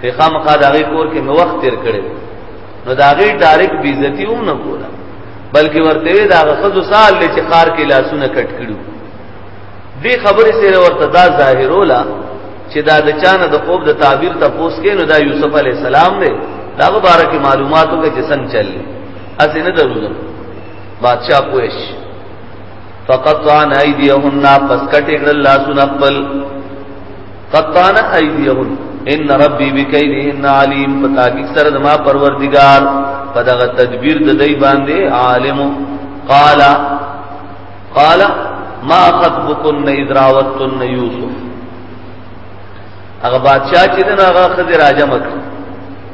په خامخا د هغه کور کې مې وخت تیر کړی نو دا غي ډایرک بیزتی هم نه کولا بلکې ورته وی دا غزو سال لې چې خار کې لاسونه کټ کړو دې خبرې سره ورته دا ظاهرولا چې دا د چانه د خوب د تعبیر ته پوس کې نو دا یوسف علی السلام دی دا غبره کې معلوماتو کې جسن چل اسې نه درو بادشاہ پوښ فقط عن ايديهن پس کټ کړل لاسونه خپل قطان ایدیهن ان ربی بکیدهن علیم پتاکی سر دما پروردگار پدغه تدبیر د دی باندې عالم قال قال ما خطبكن اذ راوتن یوسف هغه بادشاہ چې دغه خزر راجمک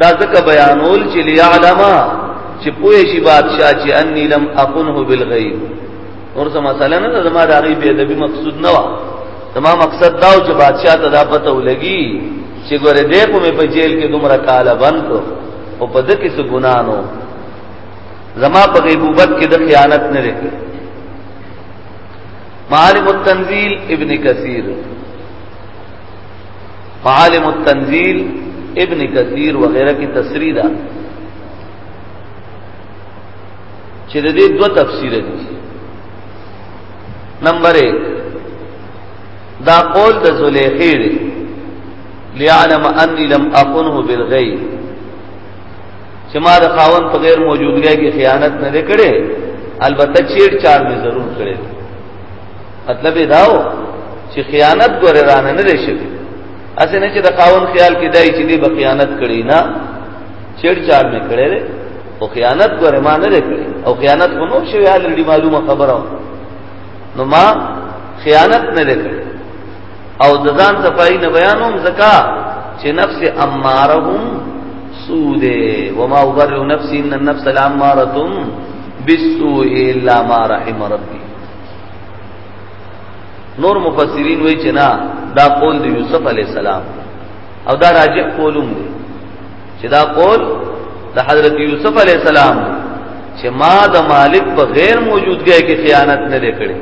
دا ځکه بیانول چې ليعلم چې پوه شي بادشاہ چې اني لم اقنه بالغيب اور څه مسله نه زما د غیب ادبي مقصود نه و زما مقصد دا و چې بادشاہ ته دا پته ولګي چې ګوره دې په مې په جیل کې دومره کاله بند کو او په دې کې څه ګنا نو زما په غیبوبت کې د خیانت نه لري معالم التنزيل ابن كثير عالم التنزيل ابن كثير وغيره کې تفسیر ده چې د دې دوه تفسیر دي نمبر 1 دا قول د زلیخی دی ليعلم اني لم اقنه بالغيب چې ما د خاون په غیر موجودګۍ کې خیانت نه کړې البته چیر چار می ضرور کړې مطلب دا و چې خیانت ګورې رانه نه لشي اسه نه چې د قاون خیال کې دای چې دی به خیانت کړی نه چړ چار نه کړی دی او خیانت ګورې ما نه کړی او خیانت کو نو شوی حال لري معلومه خبره نو ما خیانت نه کړی او د ځان صفائی نه بیانوم زکا چې نفس امارهم سود وما ابرئ نفسي ان النفس لاماره بالسوء الا ما رحم ربي نور مفسرین وایي چې نه دا قول د یوسف علی السلام او دا راجح قولوم دی چې دا قول د حضرت یوسف علی السلام چې ما د مالک په غیر موجودګۍ کې خیانت نه وکړي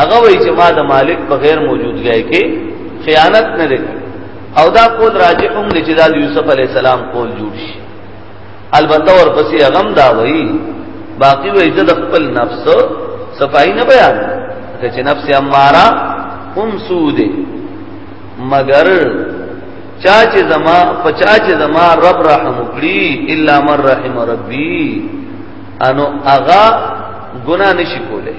هغه وایي چې ما د مالک په غیر موجودګۍ کې خیانت نه وکړي او دا قول راجح هم دی چې دا د یوسف علی السلام قول جوړ شي البته ورپسې غم دا وایي باقی وایي د خپل نفس صفائی نه بیان ته چې نفس اماره هم سود مگر چا چې زما پچا چې زما رب رحم وکړي الا من رحم ربي انو اغا ګنا نشي کوله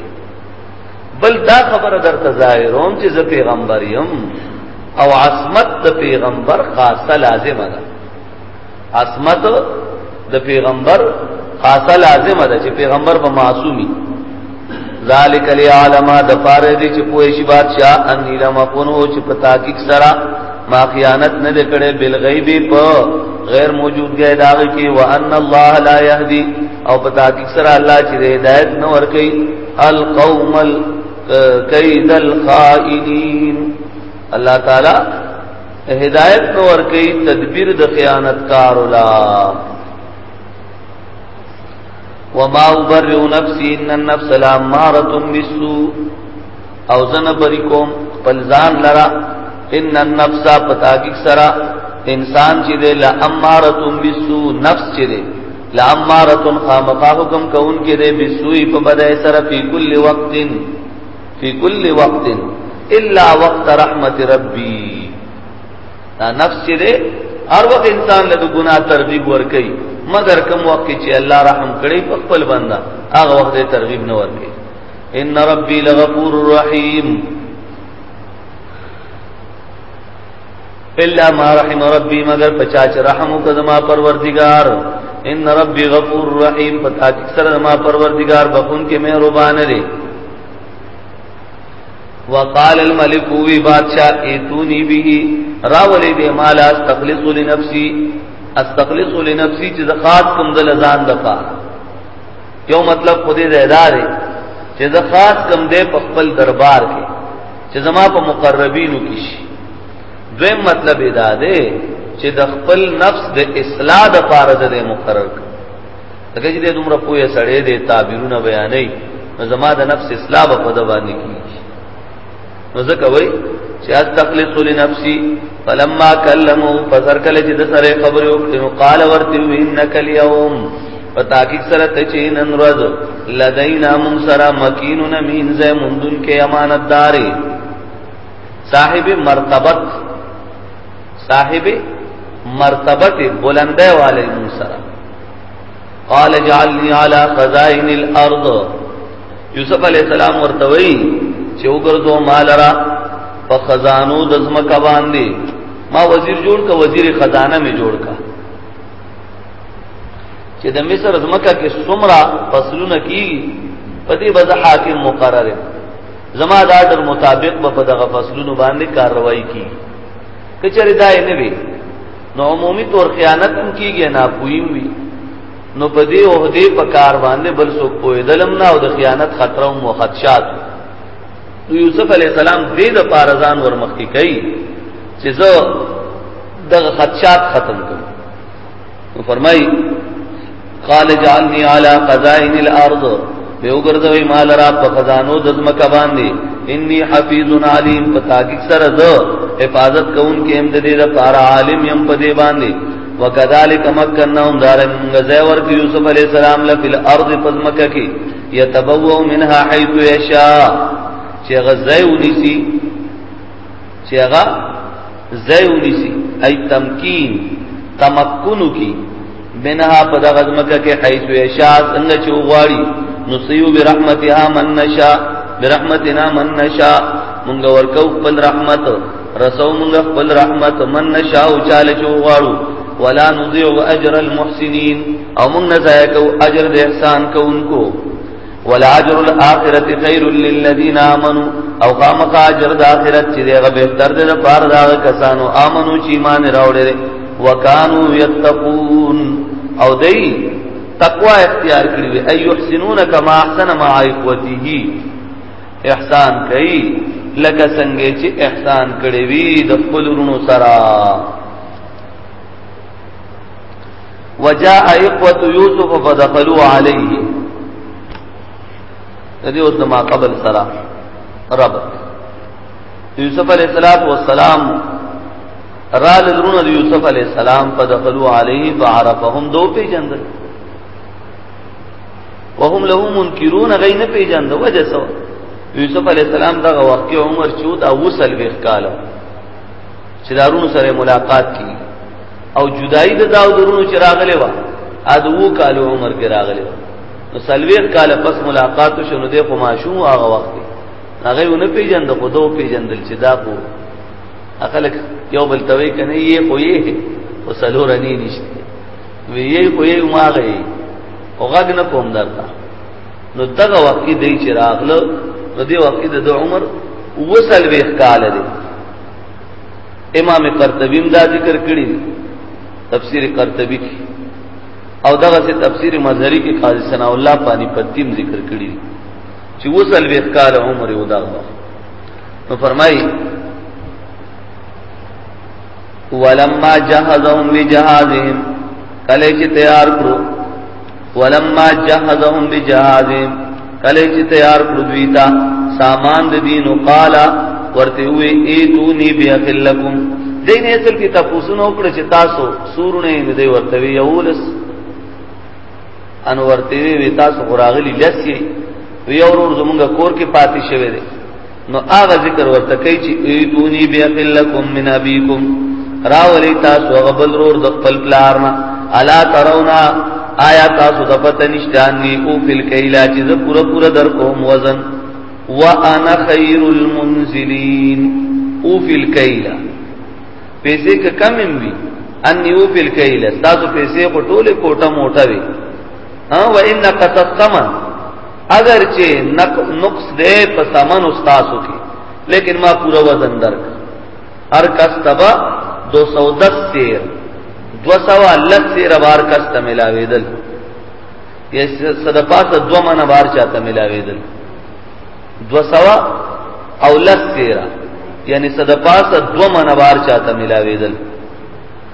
بل دا خبره درته ظاهروم چې زه پیغمبر يم او عصمت د پیغمبر خاصه لازمه ده عصمت د پیغمبر خاصه لازمه ده چې پیغمبر به معصومي ذالک لعلم د پاره دي چې پوه شي بادشاہ ان لم کنو چې په تحقیق سره ما خیانت نه کړي بل غیب په غیر موجود غي دا کې وان الله لا يهدي او په تحقیق سره الله چې هدایت نه ور کوي القوم الكيد الخائنين الله تعالی هدایت نو ور کوي تدبیر د خیانت کار ولا وما ابرئ نفسي ان النفس لاماره بالسوء او زنه بری کوم خپل ځان لرا ان النفس پتاګیک سرا انسان چې دې لا امارتم بسو نفس چې دې لا امارتم خامخا حکم کون کې دې بسوی په بدای سره په کل وقتن فی کل وقت الا وقت رحمت ربی دا نفس چې ده هر وخت انسان له ګناه ترغیب ور کوي مگر کوم وخت چې الله رحم کړي په خپل بندا هغه وخت ترغیب نه ور کوي ان ربی لغفور رحیم الا ما رحم ربی مگر پچا چې رحم وکړه پروردگار ان ربی غفور رحیم پتا چې سره ما پروردگار بخون کې مهربان دی وقال الملك وی بادشاہ ایتونی به راولی دی مال استخلص لنفسي استخلص لنفسي چې زخات کوم د لزان دفا یو مطلب خودی زیاده دی چې زخات کوم دی په خپل دربار کې چې زما په مقربینو کې شي دویم مطلب دا دی چې د خپل نفس د اصلاح د پاره د مقرر کړ ځکه چې دومره پوهه سړې دي تعبیرونه بیانې نو زما د نفس اصلاح په د باندې کیږي نو ځکه وای چې استخلص لنفسي فلما كلمه فذر کله چې د سره خبر وکړي نو قال ورته انك اليوم پتاکیک سره ته چې نن ورځ لدینا من سرا مکین نمین زه مندون کې امانتدار صاحب مرتبت صاحب مرتبت بلنده والے من سرا قال جعلني على خزائن الارض یوسف علی السلام ورته وی چې وګرځو مال را په خزانو د زمکه باندې ما وزیر جوړ کا وزیر خزانه می جوړ کا چې د مصر زمکه کې سمرا فصلونه کی پدې بز حاکم مقرر زما د آرډر مطابق به په دغه فصلونو باندې کاروائی کی کچره دا نه وی نو عمومي تور خیانت هم کیږي نه پویم وی نو په دې عہدې په کار باندې بل څوک پویدلم نه او د خیانت خطر او مخدشات نو یوسف علی السلام دې د پارزان ورمخکې کوي چې زه دغه خدشات ختم کړم نو فرمایي قال جعلني على قزائن الارض به وګرځوي مال را په خزانو د زمکه باندې اني حفيظ عليم په تحقیق سره زه حفاظت کوم کې هم د دې لپاره عالم يم په دې باندې وکذالک مکنهم دار موږ زې ورک یوسف علی السلام له فل ارض پزمکه کې یتبوؤ منها حيث يشاء چې غزه ونیسی چې هغه زې ونیسی ای تمکین تمکنو کی منها په دغه ځمکه کې حيث يشاء څنګه چې وغواړي نصيب برحمتها من نشاء برحمتنا من نشاء مونږ ورکو خپل رحمت رسو مونږ خپل رحمت من نشاء او چاله چې وغواړو ولا نضيع اجر المحسنين او مونږ نه ضایع کو اجر د احسان کوونکو ولا اجر الاخرت خير للذين امنوا او قامت اجر د اخرت چې دغه بهتر دی لپاره دا کسانو امنو چې ایمان راوړل وکانو یتقون او دای تقوا اختیار کړی وي اي يحسنون كما احسن مع اخوته احسان کوي لکه څنګه چې احسان کړی وي د خپل ورونو سره وجاء اخوه يوسف فدخلوا عليه دې اوس ما قبل سره رب یوسف علیہ الصلات والسلام را لذرون د یوسف علیہ السلام فدخلوا عليه فعرفهم دو پیجندل وهم له منکرون غین پیجند وجه سو یوسف علیہ السلام دغه واقع عمر چود او وسل ویخ کالو چې دارونو سره ملاقات کی او جدائی د داو درونو چې راغلی و ادو کال عمر کې راغلی و نو سلویر کال پس ملاقات شنو دې خو ماشوم هغه وخت هغه ونه پیجن د خودو پیجن دل چې دا کو اقل یو بل توي کنه یې خو یې او سلور نه نشته وی یې خو یې ماغه او غږ نه کوم درته نو دغه وخت کې دی چې راغله نو دی وخت کې د عمر وصل به کال دی امام قرطبی دا ذکر کړی تفسیر قرطبی کې او دغه سے تفسیر مظهری کې قاضی ثنا الله پانی پتیم ذکر کړی چې وصل به کال عمر او دا نو فرمایي ولما جهزهم لجهازهم کله چې تیار کړو ولما جهزهم بجهازهم کله چې تیار کړو دوی ته سامان د دین او قالا ورته وی ایتونی بیاخلکم دین اصل کې تاسو نو کړ چې تاسو سورونه نه دی ورته وی یولس ان ورته وی تاسو غراغلی لسی وی اورور زمونږ کور کې پاتې شوی دی نو هغه ذکر ورته کوي چې ایتونی بیخلکم من ابیکم راولی تاسو غبل رور د خپل پلارنا الا ترونا آیا تاسو د پته نشته نی او فل کیلا چې زه پورا پورا در کوم وزن وانا خیر المنزلین او فل کیلا پیسې که کم وي ان یو فل کیلا تاسو پیسې په ټوله کوټه موټه وي ها و ان قد تمن اگر چې نقص دې په سامان استادو کې لیکن ما پورا وزن درک هر کس تبا 210 سیر 210 سیر بار کس ته ملاویدل یا صدا پاسه دو منه بار چاته ملاویدل 200 او لس سیر یعنی صدا پاسه دو منه بار چاته ملاویدل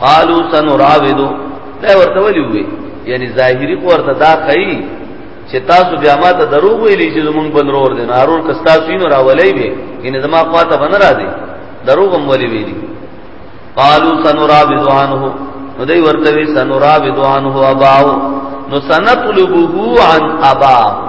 قالو سنراودو دا ورته ویلی وی یعنی ظاهری کو ورته دا کوي چې تاسو بیا ما ته دروغ ویلی چې زمونږ بنرور دي نارور کستا سینو راولې وي ان زما خواته بن را دي دروغ هم ویلی ویلی قالو سنراودو عنه نو دوی ورته وی سنراودو عنه اباو نو سنطلبه عن اباه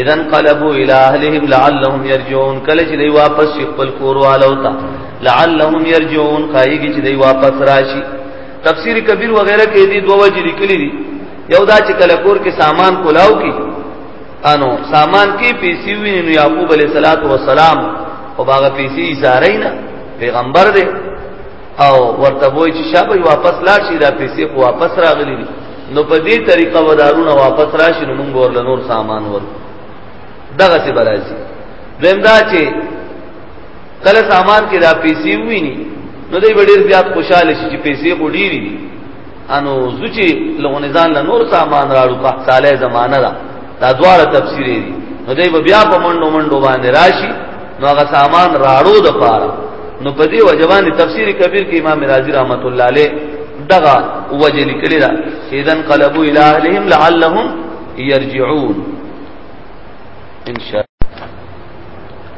اذن قلبوا الى اهلهم لعلهم يرجعون کله چې دی واپس خپل کور والو ته لعلهم يرجعون کایږي چې دی واپس راشي تفسیر کبیر وغیرہ کې دي دوه وجې لیکلي دي یو دا چې کله کور کې سامان کولاو کی انو سامان کې پیسې ویني نو یعقوب علیه السلام او باغ پیسې اشاره نه پیغمبر دی او ورته وای چې شابه واپس لاړ شي دا پیسې خو واپس راغلي دي نو په دې طریقه ودارونه واپس راشي نو موږ ورل نور سامان ور دغه څه برازي زمدا چې کله سامان کې دا پیسې ویني نو دوی ډېر زیات خوشاله شي چې پیسې وړي دي انو زچی لغونه ځان له نور سامان راړو په ساله زمانہ دا دا دواړه تفسیر دي نو دی بیا په منډو منډو باندې راشي نو هغه سامان راړو د پاره نو په دې وجبان تفسیر کبیر کې امام رازی رحمت الله علیه دغه وجه لیکلی دا اذن قلبو الى اهلهم لعلهم يرجعون ان شاء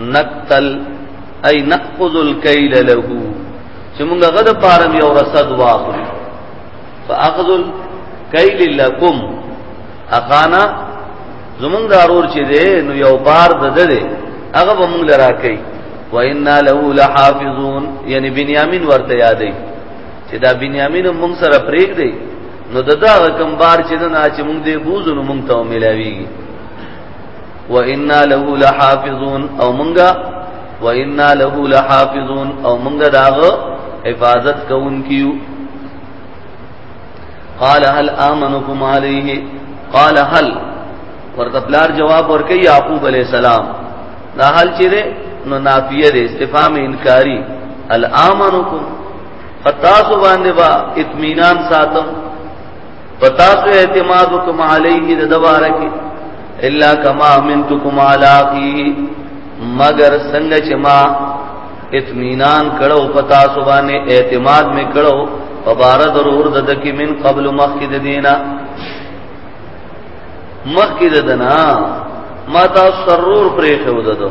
نقتل اي نقض الكيل له چې موږ غد پارم یو رصد واخلو فاخذ الكيل لكم اقانا زمونږ ضرور چې دی نو یو بار د ده هغه به موږ لرا کوي وإنا له لحافظون یعنی بنیامین ورته یادې چې دا بنیامین موږ سره پریک دی نو دغه کم بار چې نه چې موږ دې بوزو نو موږ ته ملاويږي وانا له لحافظون او مونږه وانا له لحافظون او مونږه داغه حفاظت کوونکیو قال هل امنكم عليه قال هل ورته بلار جواب ورکي يعقوب عليه السلام دا حل چې ده نو نافیه ده استفهام انکاری الامنکم فتاسو باندې با اطمینان ساتم پتا سو اعتماد کوم علیه د دواره کې الا کما منتکم علاقی مگر څنګه چې ما اطمینان کړو پتا سو باندې اعتماد می کړو په بار ضرور د دکی من قبل مخکې د دینا مخکې د دنا ما تا سرور پرې خو ددو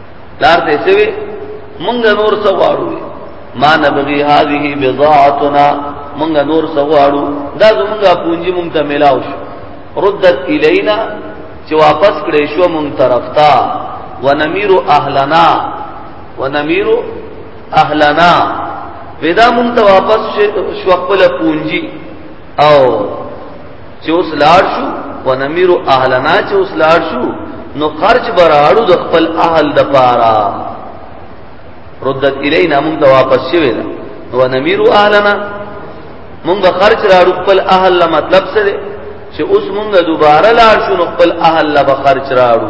لار دې سوي مونږ نور څه غواړو ما نبغي هذه بضاعتنا مونږ نور څه غواړو دا زمونږه پونجي مونږ ته ملاو شو ردت الینا چې واپس کړې شو مونږ طرف ته ونمیر اهلنا ونمیر اهلنا ودا مونږ ته واپس شو خپل پونجي او چې اوس لاړ شو ونمیر اهلنا چې اوس لاړ شو نو خرج براړو د خپل اهل د پارا ردت الینا موږ ته واپس شوی دا ونمیر اهلنا موږ خرج راړو خپل اهل لا مطلب څه دی چې اوس موږ دوباره لاړ شو نو خپل اهل لا خرج راړو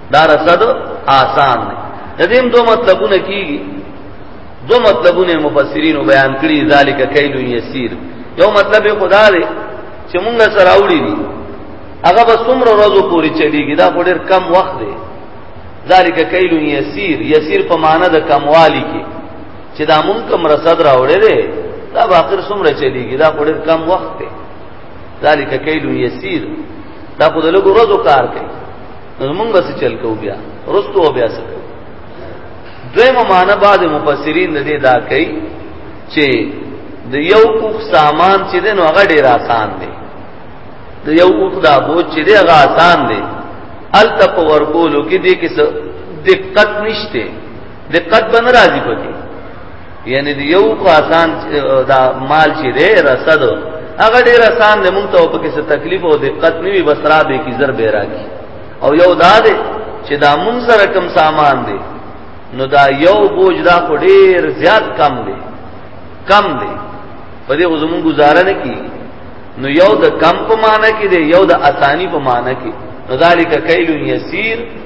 دا رسد آسان دی د دې دوه مطلبونه کیږي دو مطلبونه مفسرین بیان کړی ذالک کیل یسیر یو مطلب خدا دی چې مونږ سره وړي دي هغه به څومره ورځې پوری چلیږي دا ډېر کم وخت دی ذالک کیل یسیر یسیر په معنی د کموالی کې چې دا مونږ کوم رسد راوړې دی دا به اخر څومره چلیږي دا ډېر کم وخت دی ذالک کیل یسیر دا خو د لګو ورځو کار کوي موږ به چل کو بیا رستو بیا څه دویمه معنی بعد مفسرین دې دا کوي چې د یو اوخ سامان چې د نو هغه ډیر آسان دی د یو اوخ دا بوج چې دی هغه آسان دی التف ورکولو کې دې کې دقت نشته دقت به نه راځي پکې یعنی دی یو کو آسان دا مال چې دی رسد هغه ډیر آسان دی مونږ ته په کې څه تکلیف او دقت نیوي بس را به کی زر به راکی او یو دا دی چې دا مونږ سره کم سامان دی نو دا یو بوج دا خو ډیر زیات کم دی کم دی په دې زمون گزاره نه کی نو یو د کم په معنی کې دی یو د اسانی په معنی کې نو ذالک کیل یسیر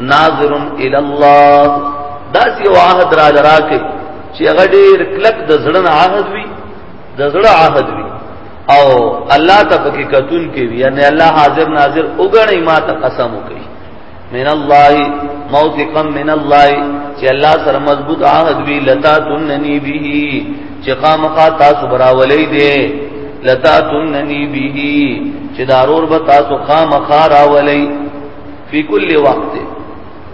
ناظر الى الله دا سی واحد را لراکه چې هغه ډیر کلک د زړه عهد وي د زړه عهد وي او الله ته پکې کتون کې وي یعنی الله حاضر ناظر وګڼي ما ته قسم وکړي من الله موثقا من الله چې الله سره مضبوط عهد وي لتا تنني به چې قامقا تاسو براولې دي لتا تنني به چې دارور به تاسو قامقا راولې فی کل وقت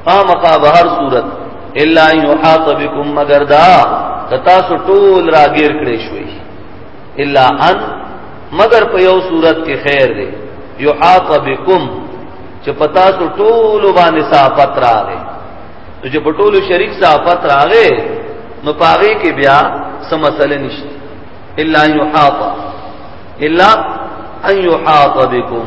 قامقا بهر صورت الا یحاط بكم مگر دا کتا سو ټول راګیر کړی شوی الا ان مگر په یو صورت کې خیر دی یحاط بكم چې پتا سو ټول باندې صافت راغی چې په ټول شریک صافت راغی نو پاره کې بیا سم مسله نشته الا یحاط الا ان یحاط بكم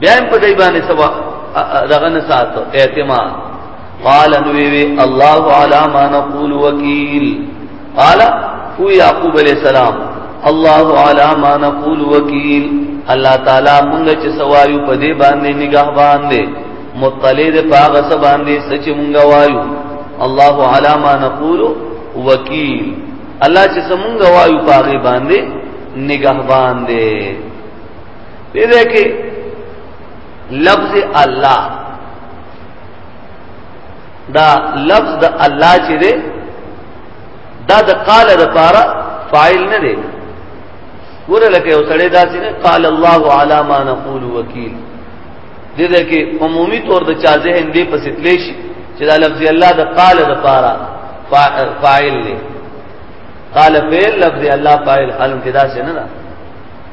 بیا په دې باندې سبا دغه نه ساتو اعتماد قال نوی وی الله علی ما نقول وکیل قال هو یعقوب علیہ السلام الله علی ما نقول وکیل الله تعالی مونږ چې سوایو په دې باندې نگاه باندې مطلع دې پاغه سب باندې سچ مونږ وایو الله علی ما نقول وکیل الله چې سمونږ وایو پاغه باندې نگاه باندې دې دې کې لفظ الله دا لفظ د الله چې دی دا د قال د پاره فاعل نه دی ور لکه یو سړی داسې نه قال الله علی ما نقول وکیل دې دې کې عمومي طور د چا ذهن دې پسې تلې شي چې دا لفظ الله د قال د پاره فاعل دی قال فعل لفظ الله فاعل حالم کې داسې نه ده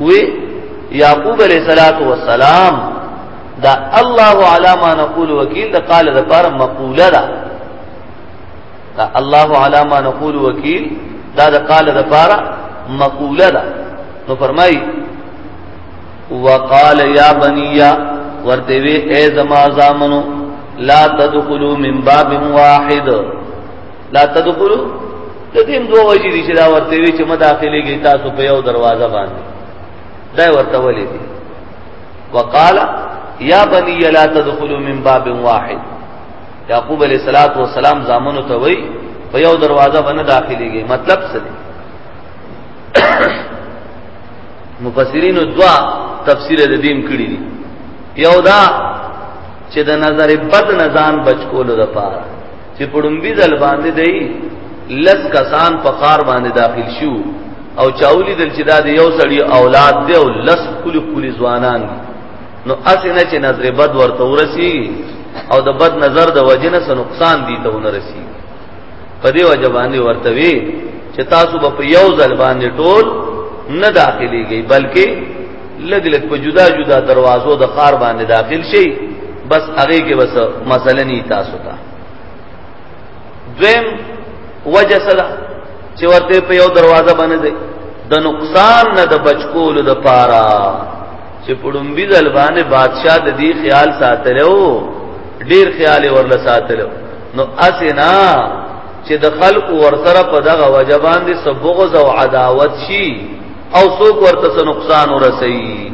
وی یعقوب علیہ الصلات والسلام دا الله علی ما نقول وکیل دا قال دا پار مقوله دا دا الله علی ما نقول وکیل دا دا قال دا پار مقوله دا نو فرمای وقال یا بنیا ورته وی اے زما زامنو لا تدخلوا من باب واحد لا تدخلو د دې دوه وجې دي چې دا ورته وی چې مداخلي کې تاسو په یو دروازه باندې دا ورته ولې دي وقال یا بنی لا تدخلوا من باب واحد یعقوب علیہ الصلات والسلام زامنو ته وی په یو دروازه باندې داخليږي مطلب څه دی مفسرین دوا تفسیر د دین کړی دي یو دا چې د نظر بد نزان بچ کولو لپاره چې پړمبي دل باندې دی لس کسان په کار باندې داخل شو او چاولی دل چې دا د یو سړی اولاد دی او لس کلی کلی ځوانان دي نو اسنه چې نظر بد ورته ورسی او د بد نظر د وجنه سره نقصان دي ته ونرسي په دې وجه باندې ورته وی چې تاسو په یو ځل باندې ټول نه داخليږي بلکې لګ لګ په جدا جدا دروازو د خار باندې داخل شي بس هغه کې بس مسله نه تاسو ته دویم وجه صدا چې ورته په یو دروازه باندې دی د نقصان نه د بچکول د پاره چې پړمبي د البانه بادشاہ د دې خیال ساتلو ډیر خیال ورله ساتلو نو اسنا چې د خلق ورسره په دغه وجبان دي سبغز او عداوت شي او څوک ورته څه نقصان ورسي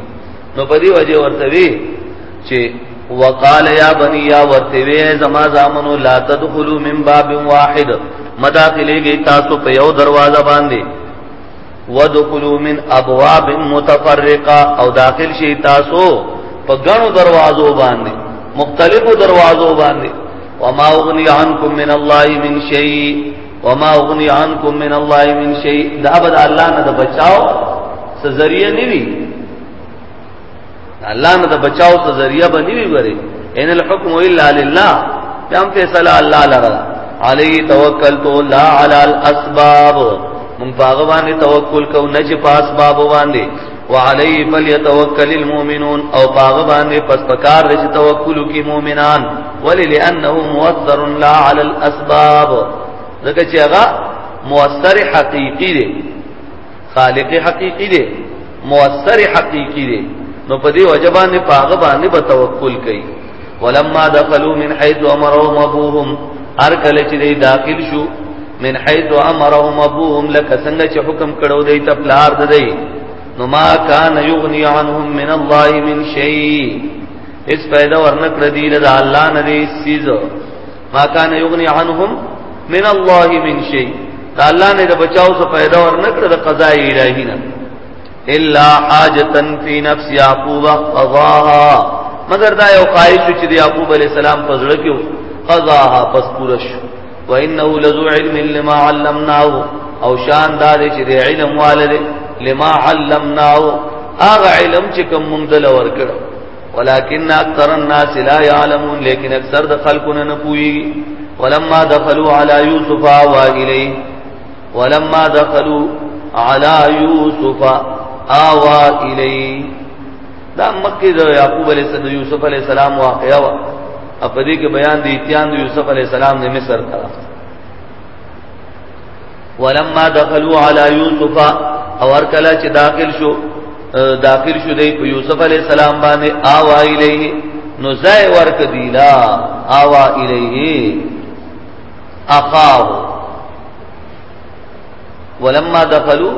نو په دې وجه ورته وی چې وقال یا بنی یا ورته وی زما زامنو لا تدخلوا من باب واحد مداخلېږي تاسو په یو دروازه باندې ودخلوا من ابواب متفرقه او داخل شي تاسو په غنو دروازو باندې مختلفو دروازو باندې وما اغني عنكم من الله من شيء وما اغنی عنکم من الله من شیء دا ابد الله نه د بچاو څه ذریعہ نیوی الله نه د بچاو څه ذریعہ به نیوی غره ان الحكم الا لله تم فیصله الله لرا علی توکلت لا علی الاسباب من باغ باندې توکل کو نه چې پاس باب باندې وعليه فليتوكل المؤمنون او باغ باندې پس پکار دي توکل کی مؤمنان ولی لانه موثر لا على الاسباب ځکه چې هغه موثر حقيقي دي خالق حقيقي دي موثر حقيقي دي نو په دې وجبانه پاغه باندې به توکل کوي ولما دخلوا من حيث امرهم ابوهم هر کله چې دی داخل شو من حيث امرهم ابوهم لکه څنګه چې حکم کړو دی ته پلار د دی نو ما کان یغنی عنهم من الله من شیء اس پیدا ورنکړه دی له الله نه دی سیز ما کان یغنی عنهم من الله من شیء دا الله نه د بچاو څخه پیدا ورنکړه د قضای الهی نه الا حاجتا فی نفس یعقوب قضاها مگر دا یو خواهش چې د یعقوب علی السلام په زړه کې قضاها پس پوره شو و انه لذو علم لما علمناه او شان دا دې چې د علم والده لما علمناه هغه علم چې کوم مونږ دل ورکړ ولكن اکثر الناس لا يعلمون لیکن اکثر د خلکو نه نه پوي ولما دخلوا على يوسف واغلي ولما دخلوا على يوسف آوا الیه دا مکه د یعقوب علیه السلام یوسف علیه السلام واقعا وا په دې کې بیان دی اتیان د یوسف علیه السلام د مصر ته ولما دخلوا على يوسف او هر کله چې داخل شو داخل شو دی په یوسف علیه السلام باندې آوا الیه نو زای ورک دیلا آوا الیه اخاو ولما دخلوا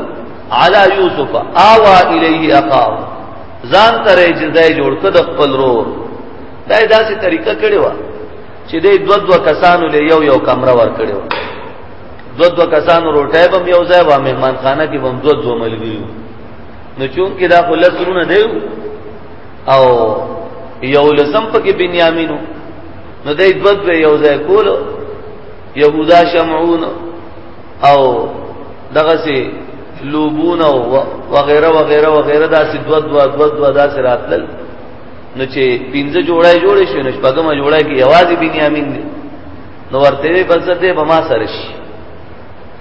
على يوسف آوا اليه اخاه ځان ترې جزای جوړ کړ د خپل رور دا داسې طریقه کړې و چې دې دو دو کسانو له یو یو کمره ور کړې و دو دو کسانو روټه بم یو ځای و مهمان خانه کې بم دو دو ملګری نو چون کې دا خلک سرونه دی او یو لسم پکې بنیامینو نو دې دو دو یو ځای کولو یهودا شمعون او دغه سي لوبون او وغيرها وغيرها وغيرها دا سي دو دو دو دو دا سي راتل نو چې پنځه جوړای جوړې شي نو شپږم جوړای کې یوازې بنیامین دی نو ورته به بس دې به ما سره شي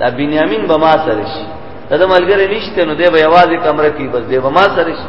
دا بنیامین به ما سره شي دا ملګری نشته نو دې به یوازې کمره کې بس دې به ما سره شي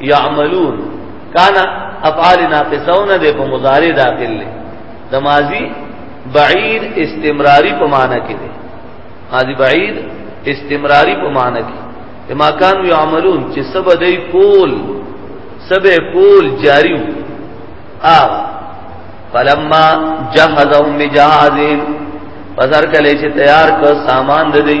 يعملون کان افعال ناقصونه د په مضارع داخل دي د ماضي بعید استمراری په معنی کې دي ماضي بعید استمراری په معنی کې ما کان يعملون چې سب دای کول سب کول جاری وو آ فلما جهزهم بجهازهم پس هر کله چې تیار کړ سامان د دی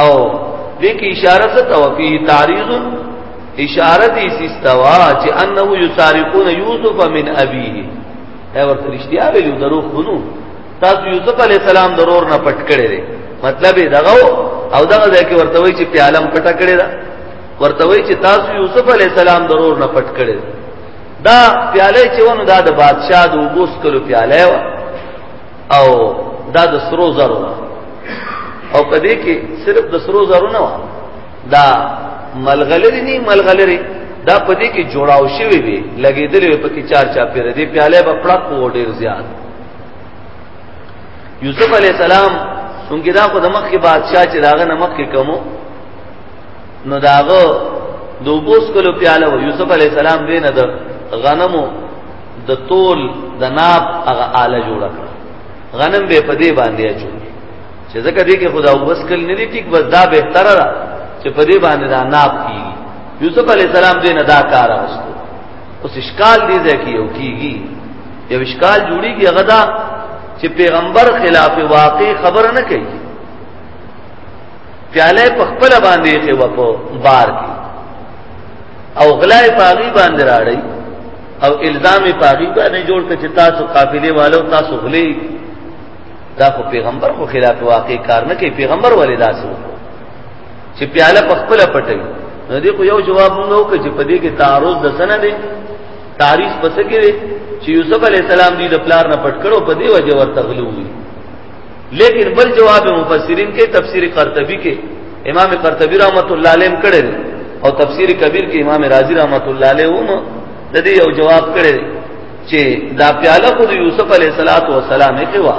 او دې کې اشاره څه ته وفي تعریض اشاره دې سیستوا چې انه یسارقون یوسف من ابيه دا ورته رښتیا ویلو درو خونو تاسو یوسف علی السلام ضرور نه پټ کړی دی مطلب دغه او دغه ځکه ورته وی چې پیالم پټ کړی دا ورته وی چې تاسو یوسف علی السلام ضرور نه پټ کړی دا پیاله چې ونه دا د بادشاہ د وګوس کلو پیاله و او دا د سرو زرو او په دې کې صرف د سرو زرو نه دا ملغلری نه ملغلری دا په دې کې جوړاو شوی وي لګېدلې په کې چار چا پیر دې پیاله په پړق وو ډیر زیات یوسف علی السلام څنګه دا خو د مخ کې بادشاہ چې داغه نمک کې کمو نو داغه دوبوس کلو پیاله و یوسف علی السلام دې نه د غنمو د تول د ناب هغه آله جوړه کړه غنم به په دې باندې اچو چې ځکه دې کې خدا وبسکل نه دي ټیک بس دا به تر را چې په دې باندې دا ناب کی یوسف علی السلام دې نه دا کار واستو اوس اشکال دې ده کې یو کیږي یو اشکال جوړیږي هغه دا چې پیغمبر خلاف واقع خبر نه کوي پیاله په خپل باندې کې وپو بار کی او غلای پاغي باندې راړی او الزام په هغه باندې جوړ کړ چې تاسو قافلې والو تاسو غلي دا خو پیغمبر خو خلاف واقع کار نه کوي پیغمبر ولې داسو چې پیاله په خپل پټوي نو دې خو یو جواب موږ وکړ چې په دې کې تعارض د سنه دی تعریض پس کې دی چې یوسف علی السلام دې د پلار نه پټ کړو په دې وجه ورته غلو وي لیکن بل جواب مفسرین کې تفسیر قرطبی کې امام قرطبی رحمت الله علیه کړه او تفسیر کبیر کې امام رازی رحمت الله علیه هم د دې یو جواب کړه چې دا پیاله خود یوسف علیه الصلاۃ والسلام کې وا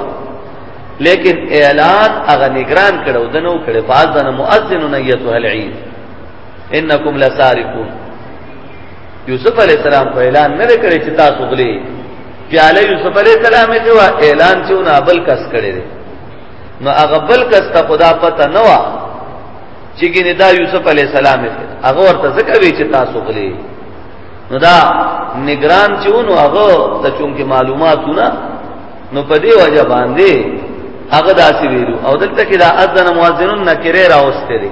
لیکن اعلان هغه نگران کړو دنو کړه فاذن مؤذن نیته العید انکم لسارقون یوسف علی السلام په اعلان نه کړی چې تاسو غلي پیاله یوسف علی السلام دی وا اعلان چې نه بل کس کړی دی نو هغه بل کس ته خدا پته نه وا چې ګینه دا یوسف علی السلام دی هغه ورته ځکه وی چې تاسو غلي نو دا نگران چې ونو هغه ته چونکه معلوماتونه نو په دې وجه باندې هغه داسې ویلو او دلته کې دا اذن مؤذن نکره راوستي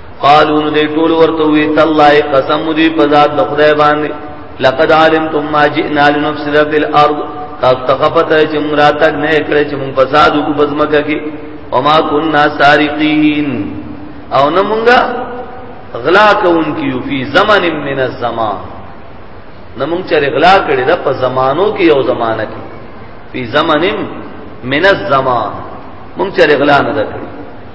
قالو نو دی ټول ورته وی تالله قسم دی په ذات د خدای باندې لقد علمتم ما جئنا لنفسد في الارض تاسو ته خپته چې موږ راتګ نه کړې چې موږ فساد وکړو بزمکه کې وما كنا سارقين او نه مونږه غلا کوونکیو فی زمن من الزمان نه مونږ چې غلا کړی دا په زمانو کې یو زمانہ کې فی زمن من الزمان مونږ چې غلا نه کړی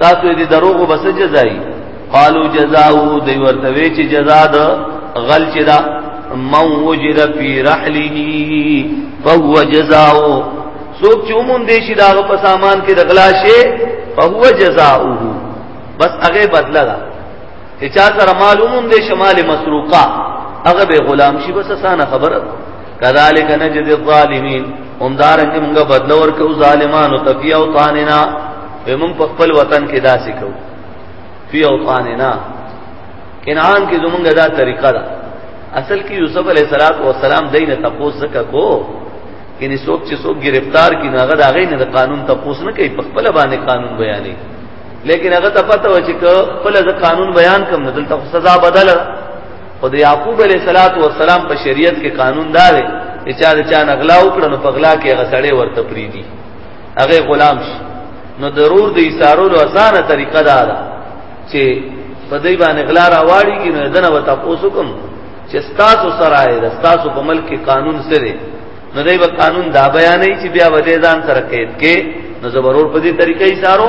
تاسو دې دروغ بس جزای قالو جزاو دی ورته وی چې جزا د غل چې دا من وجد فی رحله فهو جزاو سوک چې ومون دې شي دا په سامان کې دغلا شي فهو جزاو بس هغه بدلا دا چې چا سره معلومون دې شمال مسروقه هغه به غلام شي بس اسانه خبره کذالک نجد الظالمین هم دارنګ موږ بدل ورکو ظالمانو ته فی اوطاننا موږ په خپل وطن کې داسې کو فی اوطاننا کنعان کې زمونږ دا طریقه ده اصل کې یوسف علیہ الصلات والسلام دین تپوس زکه کو کینی څوک چې څوک گرفتار کی ناغه دا غي نه د قانون تپوس نه کوي په خپل باندې قانون بیانې لیکن هغه ته پته و چې خپل د قانون بیان کوم نه دلته سزا بدله او د یعقوب علیه الصلاۃ والسلام په شریعت کې قانون دا دی چې چا د چا نغلا وکړ نو په غلا کې غسړې ورته پریدي هغه غلام شي نو ضرور د ایثارولو اسانه طریقه دا ده چې په دې باندې غلا راواړي کې نو دنه وتا پوسوکم چې ستاسو سره دی ستاسو په ملک کې قانون څه دی نو دې به قانون دا بیانې چې بیا ودې ځان سره قید کې نو زبرور په دې طریقې ایثارو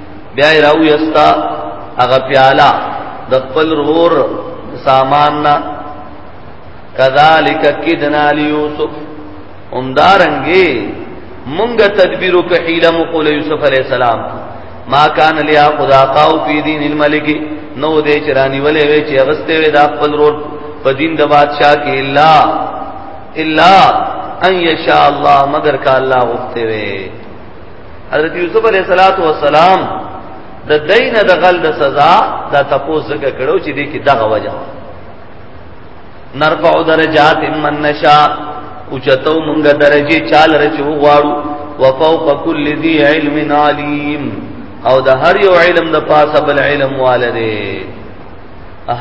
بیا یې راویستا هغه پیاله د خپل رور سامان نه کذالک کدنا لیوسف همدارنګي مونږه تدبیر او حیله مقول یوسف علی السلام ما کان لیا خدا قاو فی دین الملک نو دې چرانی ولې وی چې اغسته وی دا خپل رور په دین د بادشاہ کې الا الا ان یشاء الله مگر کا الله غفته وی حضرت یوسف علیہ الصلات والسلام د دین د غل د سزا دا تپوس زګه کړو چې دې کې دغه وجه نرفع درجات من نشا اوچتو مونږ درجه چال رچو غواړو وفوق كل ذي علم عليم او د هر یو علم د پاسه بل علم والده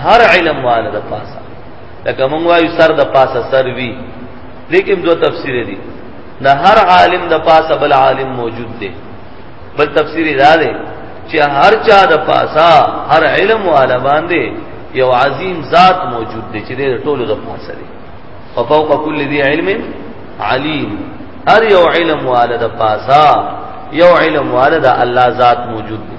هر علم والده پاسه لکه مونږ وایو سر د پاسه سر وی لیکن دو تفسیر دی دا هر عالم د پاسه بل عالم موجود دی بل تفسیر دا دی چې هر چا د پاسه هر علم والا باندې یو عظیم ذات موجود دی چې د ټولو د پاسه دی او فوق کل ذی علم علیم هر یو علم والا د پاسه یو علم والا د الله ذات موجود دی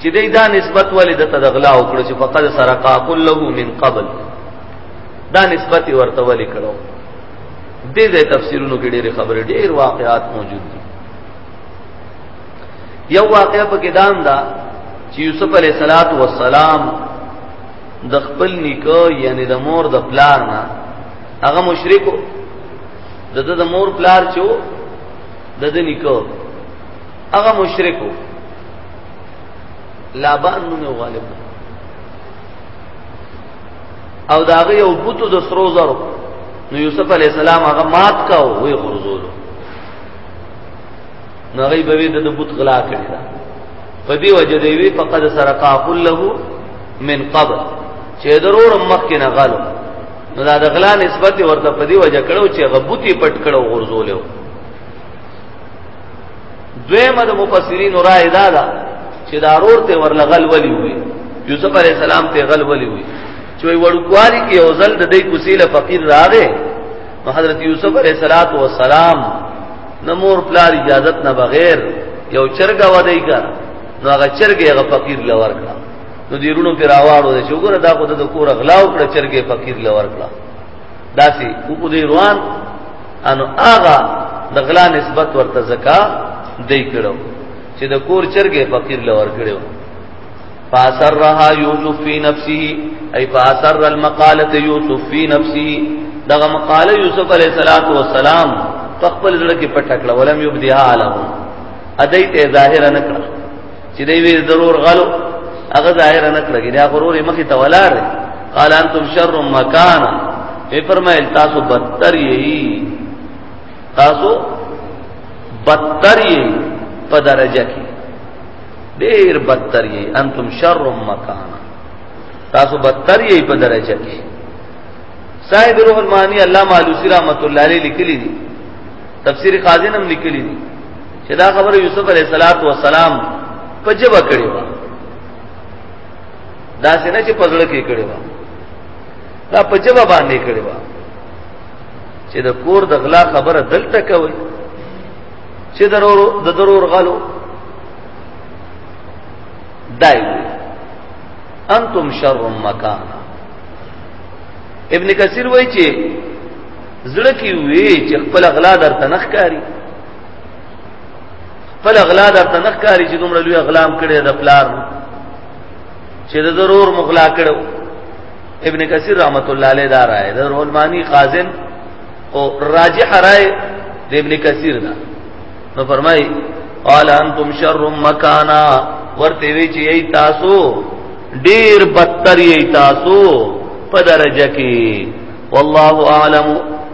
چې دې دا نسبت ولې د تدغلا وکړو چې فقد سرقا كله من قبل دا نسبت ورته ولې کړو دې دې تفسیرونو کې ډېر خبرې ډېر واقعات موجود دي یو واقعه په کې دام دا چې یوسف علیه صلوات و سلام د خپل نیکه یعنی د مور د پلار نه هغه مشرکو د د مور پلار چو د د نیکه هغه مشرکو لابان نوم یو غالب او دا هغه یو بوتو د سرو زرو نو یوسف علی السلام هغه مات کاو وی غرزولو نو هغه به د بوت غلا کړی دا په دې وجه دی وی فقد سرقا كله من قبل چې ضرور مخکې نه غلو نو دا د غلا نسبت ورته په دې وجه کړو چې غبوتی پټ کړو غرزولو دویمه د مفسرین رائے دا ده چې دا رور ته ورلغل ولي وي یوسف علی السلام ته غل ولي وي چې وړوکوالي کې یو ځل د دې کوسیله فقیر راغې نو حضرت یوسف علی صلوات و سلام نمور پلار اجازت نه بغیر یو چرګه ودی کا نو هغه چرګه هغه فقیر لور کړه نو دیرونو پر راوړو چې وګوره دا خو د کور غلاو کړه چرګه فقیر لور کړه داسې او دې روان انو آغا د غلا نسبت ورته زکا دی کړو چې د کور چرګې فقیر لور کړو فاثر رها یوسف فی نفسه ای فاثر المقاله یوسف فی نفسه دغه مقاله یوسف علیہ الصلات والسلام خپل ځل کې پټ کړه ولم یبدیها علیه ادیته ظاهر نه کړه چې دی وی ضرور غلو هغه ظاهر نه کړی دا غرور مخې ته ولاړ قال انتم شر مکان په فرمایل تاسو بدتر یی تاسو بدتر یی په درجه کې ډیر بدتر یی انتم شر مکان تاسو بدتر یی په درجه کې صاحب روح المانی علامه علوسی رحمت الله علیه لیکلی دي تفسیر قاضی نم لیکلی دي چې دا خبره یوسف علیه السلام په جبه کړې و دا څنګه چې پزړه کې کړې و دا په جبه باندې کړې و چې د کور د غلا خبره دلته کوي چې درور د درور غلو دای انتم شر مکان ابن کثیر وایي چې زړه کې وی چې خپل غلا درته نخ کاری خپل اغلا د تنخ کاری چې دومره لوی اغلام کړي د پلار چې د ضرور مغلا کړو ابن کثیر رحمت الله علیه دا راي د رولمانی قازن او راجح راي د ابن کثیر دا نو فرمای قال انتم شر مکانا ورته وی چې ای تاسو ډیر بدتر ای تاسو په درجه کې والله اعلم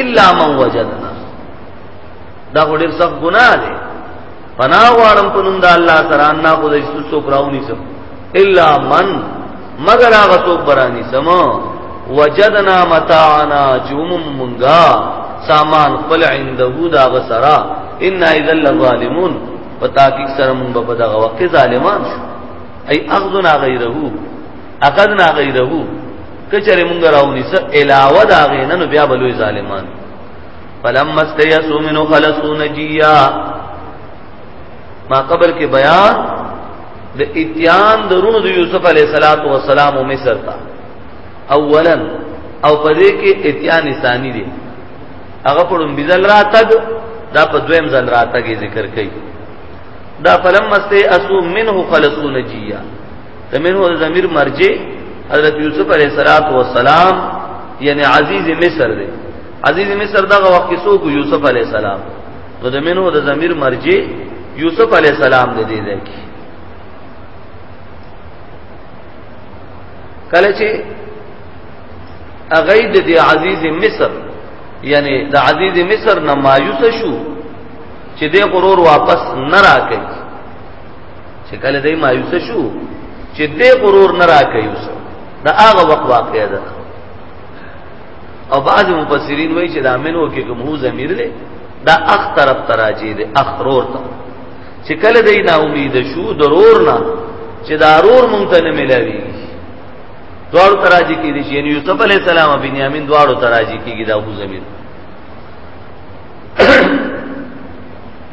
الا من وجدنا دا ډېر سخت ګناه دی پنا غواړم په نوم د الله سره ان خو د هیڅ څوک راونی سم الا من مگر هغه څوک برانی سم وجدنا متاعنا جوم منغا سامان خپل عنده دا غسرا ان اذا الظالمون پتا کی سره مونږ په دغه وخت ظالمان شو ای اخذنا غیره اخذنا غیره کچره مونږ راونی س علاوه دا غینه نو بیا بلوی ظالمان فلم استیسو منو خلصو نجیا ما قبل کې بیان د اتیان درونو د یوسف علی صلوات و سلام او مصر تا اولا او پدې کې اتیان ثانی دی هغه په لومبي ځل راتګ دا په دویم ځل راتګ ذکر کړي دا فلم مسته اسو منه خلصو نجیا منه د ضمیر مرجع حضرت یوسف علیہ الصلات والسلام یعنی عزیز مصر دی عزیز مصر دغه وخت کې څوک یوسف علیہ السلام نو د منه د ضمیر مرجع یوسف علیہ السلام دی دی دی کله چې اغید دی عزیز مصر یعنی د عزیز مصر نه مایوس شو چې دې غرور واپس نه راکړي چې کله دای مایوس شو چې دې غرور نه راکې اوس دا هغه وخت واقع ده او بعض مفسرین وایي چې دا منو کې کوم هو ضمیر دی دا اخ طرف تراجی دی اخرور ته چې کله دای نا امید شو ضرور نه چې دا رور مونږ ته نه ملاوي دوړو تراجی کې دي یعنی یوسف علی السلام او بنیامین دوړو تراجی کېږي دا هو ضمیر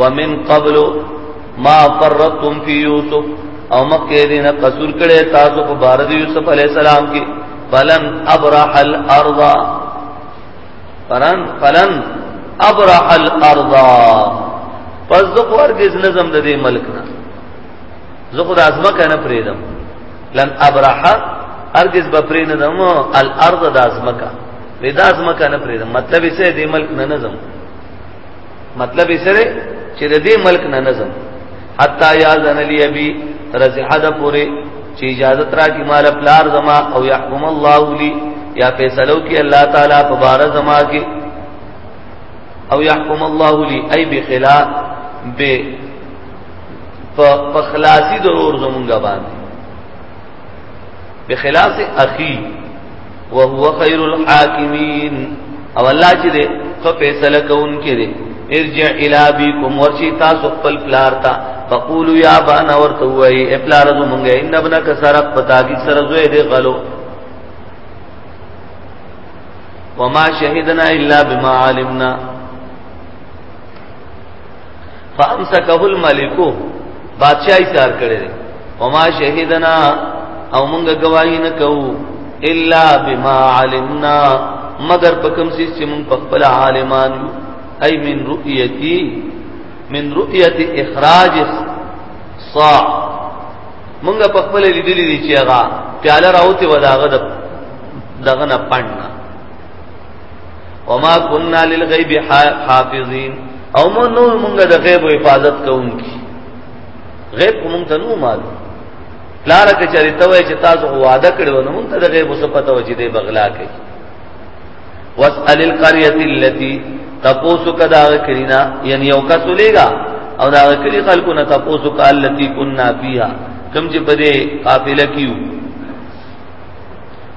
ومن قبل ما فرتم فی یوسف او مکه دینه قصور کړي تاسو په بار د یوسف علی السلام کې فلن ابرح الارض فرن فلن ابرح الارض پس زه خو هرگز نظم د دې ملک نه زه خو د ازمکه نه پریدم لن ابرحه هرگز به پرې نه دم الارض د ازمکه ودا ازمکه نه پریدم مطلب یې سه دې ملک نه نظم مطلب یې سره چې د دې ملک نه نظم حتا یا ذن لی ابي رضی حد پوره چې اجازه ترا کی مال پلار زما او يحكم الله لي یا فیصلو کی الله تعالی په بار زما کې او يحكم الله لي اي بخلا به په خلاصي ضرور زمونږ باندې بخلاف اخي وهو خير الحاكمين او الله چې دې په فیصله کوونکې دې ارجع الى بكم ورشي تاسو خپل پلار ته فقولوا يا بانا ورته وای اے پلار زمونږه ان ابنک سرق پتا کی سر زوی دې غلو وما شهدنا الا بما علمنا فامسکه الملک بادشاہ یې سار کړی دی وما شهیدنا او مونږ گواہی نه کوو الا بما علمنا مگر په کوم څه چې مونږ په خپل عالمان یو اي من رؤيتي من رؤيت اخراج صاع مونږ په خپل لیدلې دي چې هغه پیاله راوته وداغه دغه نه پڼ وما كنا للغيب حافظين او مو نو مونږ د غیب حفاظت کوونکی غیب مونږ ته نو معلوم لار کې چریته وای چې تاسو وعده کړو نو مونږ ته د غیب څه پته و چې دی بغلا کوي واسال القريه التي تپوسو کدا کرینا یعنی یو کا سلیگا او دا کلی خلکو نه تپوسو کا التي كنا فيها کم چې بده قافله کیو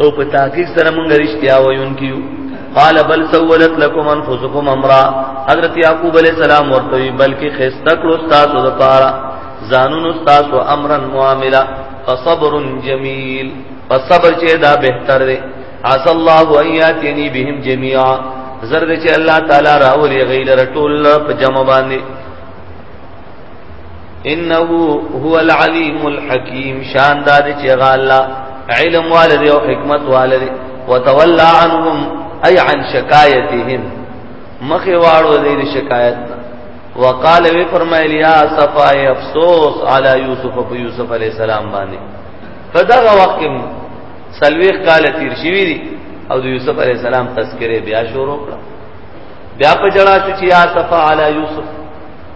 او په تحقیق سره مونږ رښتیا وایونکي قال بل سولت لكم انفسكم امرا حضرت یعقوب علیہ السلام ورته بلکې خسته کړو تاسو د پاره ځانونو تاسو امرن معاملہ فصبر جمیل فصبر چې دا بهتر دی عس الله ایاتنی بهم جميعا زرد چې الله تعالی راولي غیلر ټول په جمع باندې انه هو العلیم الحکیم شان دار چې غالا علم والد او حکمت والد وتولى عنهم اي عن شکایتهم مخه واړو دې شکایت وقال وی فرمایلی یا صفای افسوس علی یوسف ابو یوسف علی السلام باندې په دغه وخت کې سلويخ کال تیر شوی دی او د یوسف علی السلام تذکره بیا شروع کړه بیا په جړا چې یا صفا علی یوسف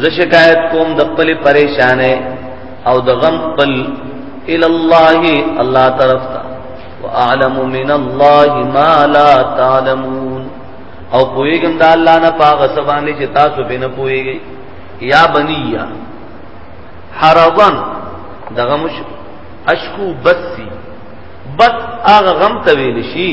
زه شکایت کوم د خپل پریشانې او د غم خپل ال الله الله طرف ته واعلم من الله ما لا تعلمون او پویګم د الله نه پاغه سبانه چې تاسو به نه پویږئ یا بنیا حرضن دغه مش اشکو بسی بس هغه غم ته ویل شي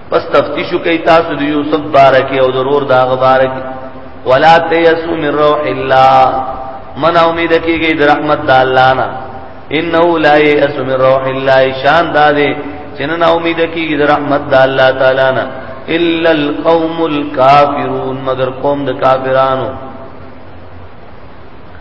پس تفتیشو کوي تاسو د یوسف بارکه او ضرور دا غبارکه ولا تیسو من روح الله من امید کیږي د رحمت د الله نه انه لا یئس من روح الله شان داده چنن امید کیږي د رحمت د الله تعالی نه الا القوم الكافرون مگر قوم د کافرانو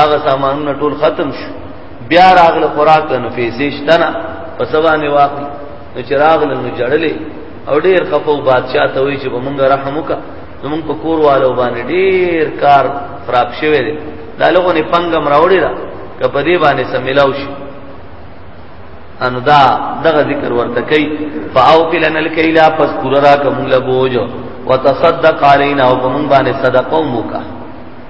هغه سامانونه ټول ختم شو بیا راغله خوراک له پیسې شتنه په سبا نه واقع نو چراغ له جړلې او ډیر خفو بادشاہ ته وی چې موږ رحم وکا موږ په کور والو باندې ډیر کار خراب شوی دی دا لغه نه پنګم راوړی دا کپه دی باندې سملاو شي ان دا دغه ذکر ورته کوي فاو کلن الکیلا پس پورا را کوم لبوج وتصدق علینا او کوم باندې صدقه موکا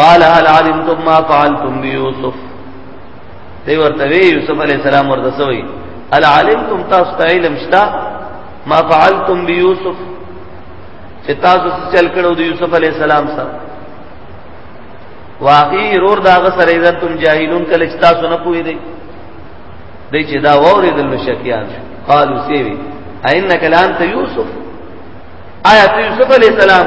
قال هل علمتم ما فعلتم بيوسف دی ورته وی یوسف علی السلام ورته سوی هل علمتم تاسو ته علم شتا ما فعلتم بيوسف چې تاسو څه چل کړو د یوسف علی السلام سره واقعي رور داغه سره اذا تم جاهلون کله چې تاسو نه پوي دی دی چې دا ووري دل شکیان قالو سیوی اینک لانت یوسف آیا ته یوسف علی السلام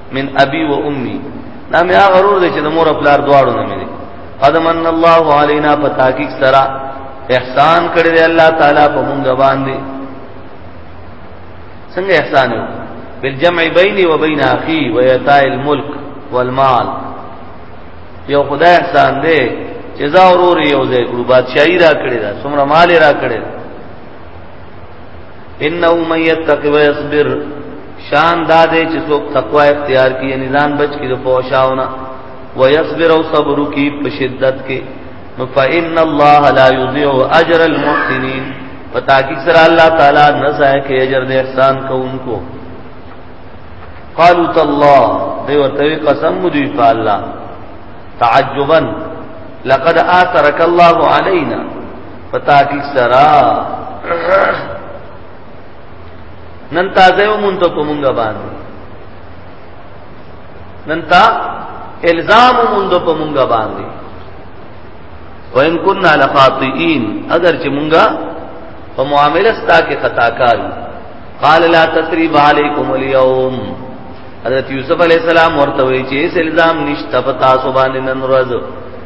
من ابي و امي دا مې هغه ورور دی چې د مور او پلار دواړو نه مې دی قد من الله علينا په تحقیق سره احسان کړی دی الله تعالی په مونږ باندې څنګه احسان یو بالجمع بيني وبين اخي ويتاء الملك والمال یو خدای احسان دی چې زا ورور یو ځای کړو بادشاہي را کړی دا څومره مال را کړی انه من يتقي ويصبر شان دا دے چې څوک تقوا اختیار کی یعنی ځان بچ کی د پوښاونه ويصبر او صبر کی په شدت کې نو فإن الله لا يضيع اجر المحسنين پتا کی سره الله تعالی نه ځای کې اجر د احسان کوونکو قالوا تالله دی ورته قسم دی په الله تعجبا لقد آثرك الله علينا پتا کی سرا نن تازه و مونږ ته کومګه باندې نن تا الزام مونږ په مونږه باندې وان كنا لخاطئين اگر چې مونږه په معاملې ستا کې خطا کار قال لا تسريب عليكم اليوم حضرت یوسف علیہ السلام ورته وی چې الزام نشته پتا سو باندې نن ورځ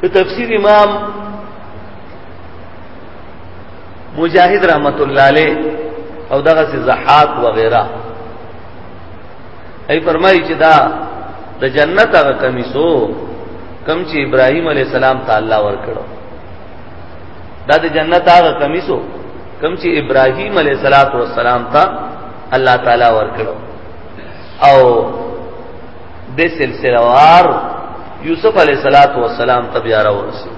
په تفسیر امام مجاهد رحمت الله علیه او دغه سي زحاق وغيرها ای فرمایي چې دا د جنت هغه کمیسو کم چې ابراهيم عليه السلام تعالی ور کړو دا د جنت هغه کمیسو کم چې ابراهيم عليه السلام ته الله تعالی ور کړو او د سلسله وار یوسف علیہ الصلات والسلام تبیارا ورسی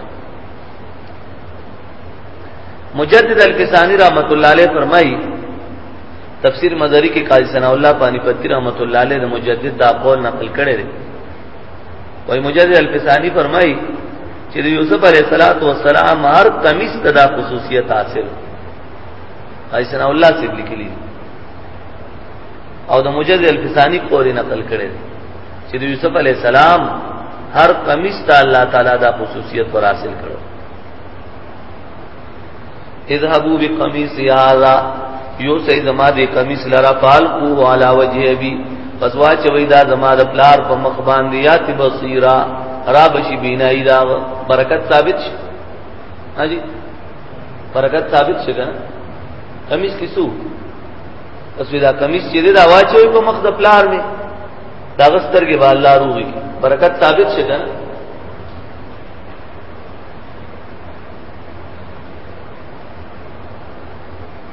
مجدد الکسانی رحمت الله علیه فرمایي تفسیر مزری کې قاضی ثنا الله پانی پتی رحمت الله علیه د مجدد دا قول نقل کړی دی وای مجدد الفسانی فرمای چې یوسف علیه الصلاۃ والسلام هر تمیز تدا خصوصیت حاصل قاضی ثنا الله سے لیکلی دی او د مجد الفسانی قول نقل کړي چې د یوسف علی السلام هر قمیص ته الله تعالی دا خصوصیت پر حاصل کړو اذهبوا بقميص هذا یو سي زما دې قمیص لرا پال کو علا وجه ابي فزوا چوي دا زما د پلار په مخ باندې یات بصیرا را بشي بینای دا برکت ثابت شي ها جی برکت ثابت شي کنه قمیص کیسو پس دا کمیس چې دا واچوي په مخ د پلار دی دا غستر کې به الله روغي برکت ثابت شي کنه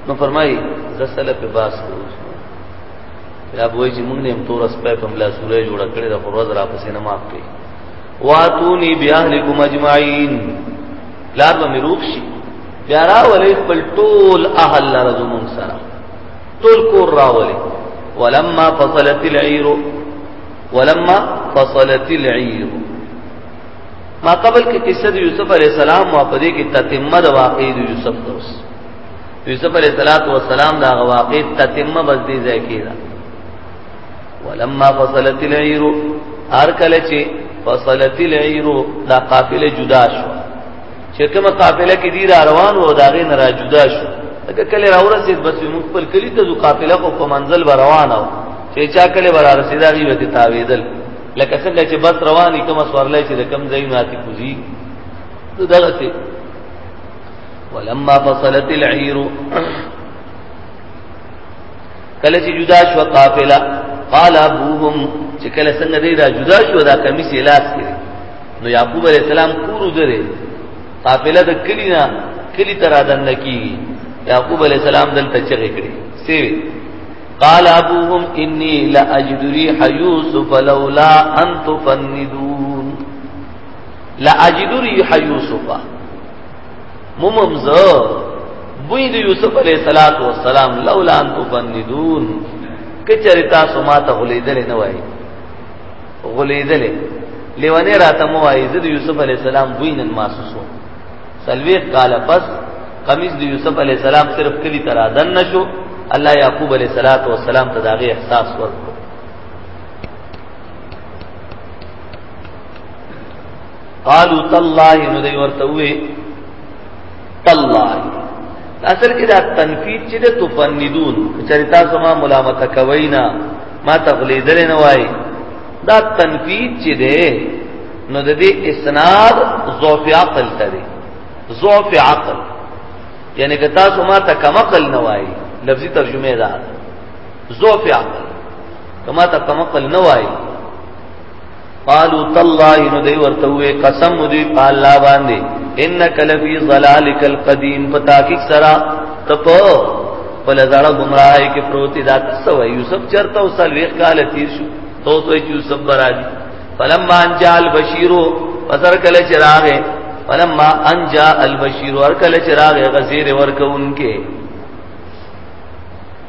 نو فرمای زسل په باس کو یا بوئی چې موږ نه هم تور اس په پملا سورې جوړ کړې دا فروز را پسې نه معاف کړي واتونی بیاهلکم اجمعین لار به مروخ شي بیا راولې خپل ټول اهل لره زمون سره ټول کور راولې ولما فصلت العير ولما فصلت العير ما قبل کې قصه د یوسف علی السلام او په دې کې تتمه د واقعې د یوسف دوس یوسف علی السلام دا واقعې تتمه بس دې ځای کې ده ولما فصلت العير هر کله چې فصلت العير دا قافله جدا شو چې کومه قافله کې دی را روان وو دا غي نه را جدا شو دا کله را ورسید بس موږ خپل کلی ته ځو قافله خو په منزل به روانه و چې چا کله به را رسیدا غي به تاویدل لکه څنګه چې بس رواني کوم سوارلې چې د کم ځای نه اتي کوزي دغه څه ولما فصلت العير کله چې جدا شو قافله قال ابوهم چې کله څنګه دی را جدا شو دا کمیس لاس کړي نو یعقوب علیہ السلام کور وزره قافله د کلی نه کلی تر ادن کی یعقوب علیہ السلام دلته چغې کړې سی قال ابوهم انی لا اجد ريح يوسف لولا ان تفندون لا اجد ريح يوسف مممزه بوی د یوسف علیہ الصلات والسلام لولا ان تفندون کچری تاسو ما ته ولیدل نه وای غلیدلې لیوانه راته مو وایي د یوسف علی السلام بوینن ماسوسو سلوی قال پس قمیص د یوسف علی السلام صرف کلی تر اذن نشو الله یعقوب علی السلام ته داغه احساس ورکړ قالو تالله نو دی ورته وې تالله اصل کې دا تنفید چې د تفندون چې تاسو ما ملامت کوي نه ما تغلیدل نه وای دا تنفید چې ده نو د دې اسناد ضعف عقل ته دی ضعف عقل یعنی که تاسو ما ته کم عقل نه وای لفظي ترجمه ده ضعف عقل کما ته کم عقل نه وای قالو تالله نو دی ورته وې قسم دی په الله باندې انک لفی ظلالک القدیم پتا کی سرا تپ پل زړه گمراهی کې پروتي دا څه وای یوسف چرته او سلوي کال تیر شو تو تو یوسف برادي فلما انجال بشیرو پسر کله چراغ فلما انجا البشیر ور کله چراغ غزیر ورکونکې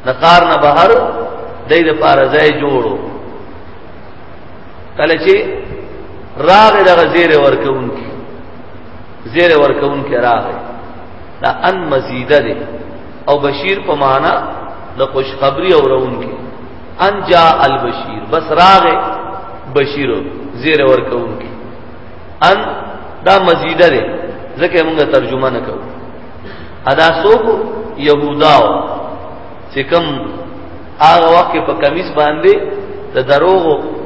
نقار نه بهر دای د پارځای جوړو کله چې راغې دغه زیره ورکون کی زیره ورکون کی راغې دا ان مزیده ده او بشیر په معنا د خوشخبری او رون کی ان جا البشیر بس راغې بشیر زیره ورکون کی ان دا مزیده ده ځکه موږ ترجمه نکوو ادا سوق يهوداو چې کوم هغه وخت په کمیس باندې د دروغ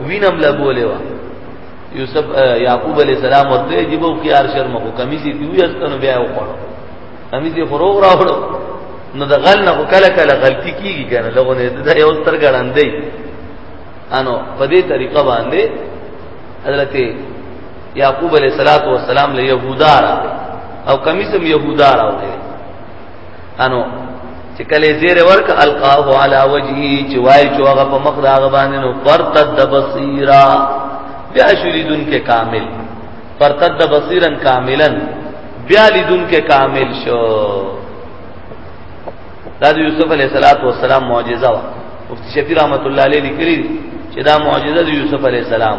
وینم لګولې و یوسف یعقوب علی السلام ورته جيبو کې ار شرم کو کمیس دی وی استنو بیا وخورو کمیس دی خروغ راوړو نو د غل نه کله کله غلطي کیږي کنه لغه نه د یو تر ګړندې انو په دې طریقه باندې حضرت یعقوب علیہ الصلوۃ والسلام له یهودا را او کمیسم یهودا را وړي انو چې کله زیر ورک القاه علی وجهی چې وای چې هغه په مخ دا باندې نو پرتد بصیرا بیا شریدن کې کامل پرتد بصیرا کاملا بیا لیدن کې کامل شو دا د یوسف علیه السلام معجزه وا مفتی شفیع رحمت الله علیه لیکلی چې دا معجزه د یوسف علیه السلام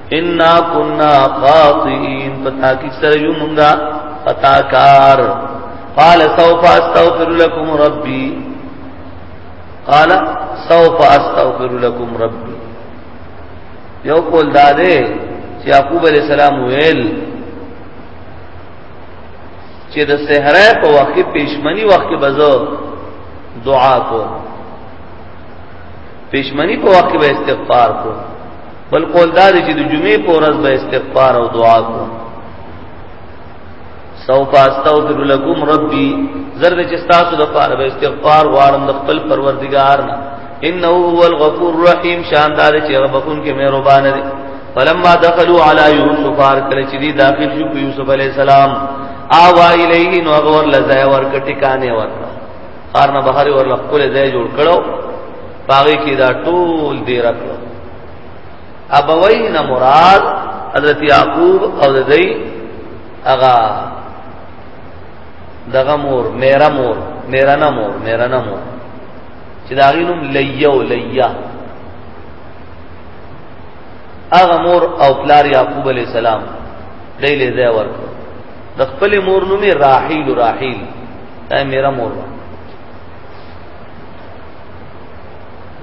انا كنا خاطئين پتا کی سره یو مونږه پتا کار قال سوف استغفر لكم ربي قال سوف استغفر لكم ربي یو کول دا دی چې یعقوب علی السلام ویل چې د صحرا په وخت پېشمنی وخت کې بزو دعا کو پېشمنی په وخت کې استغفار کو بل قول دا دی چې د جمعې په ورځ به استغفار او دعا کو سو فاستغفر لكم ربي زرد چې تاسو د پاره به استغفار غواړم د خپل پروردگار نه انه هو الغفور الرحیم شاندار چې هغه بخون کې مهربان دی فلما دخلوا على يوسف ارکل چې دی داخل شو په یوسف علی السلام آوا الیه نو هغه ور لځای ور کټی کانه ور خار نه بهر ور لخل ځای جوړ کړو باغی کی دا ټول دی رکړو ابوین مراد حضرت یعقوب او دای اغا دغه مور میرا مور میرا نه مور میرا نه مور چې دا غینوم لیو لیا اغه مور او پلار یعقوب علی السلام دایله ځای ورکړو د خپل مور نومې راحیل راحیل دا میرا مور و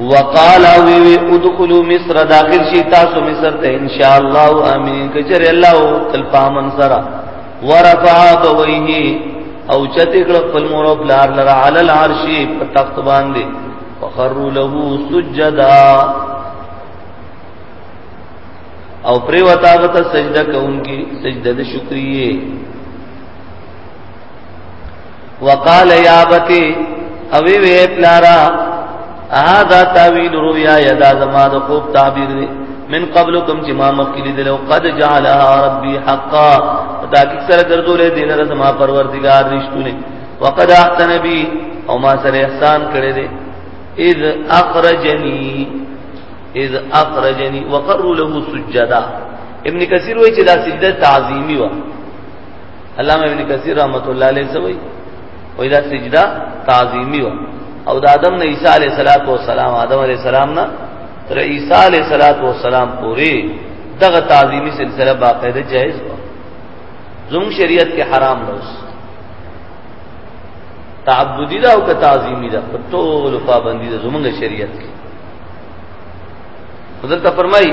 وقال وی وی ادخلوا مصر داخل شي تاسو مصر ته ان شاء الله امين کجر الله تل پامن سرا ورفع بويه او چته کړه خپل مور او بلار لرا على العرش په تخت باندې فخروا له سجدا او پریوتا غته سجده کوونکی سجده د شکرې وقال یا بتی اوی وی پلارا هذا تاویل رؤیا یدا زما د خوب تعبیر دی من قبل کوم چې ما مخکې دلو قد جعلها ربي حقا دا کی سره ګرځولې دین را زما پروردگار رښتونه وقد احسن بي او ما سره احسان کړی دی اذ اخرجني اذ اخرجني وقروا له سجدا ابن کثیر وایي چې دا سجده تعظیمی و علامه ابن کثیر رحمت الله علیه سوی وای دا سجدا تعظیمی و او د آدم نه عیسی علیه الصلاۃ والسلام آدم علیه السلام نه تر عیسی علیه الصلاۃ والسلام پورې دغه تعظیمی سلسله باقاعده جائز و زموږ شریعت کې حرام ده اوس تعبدی دا او که تعظیمی دا په ټول پابندی ده زموږ شریعت کې حضرت فرمایي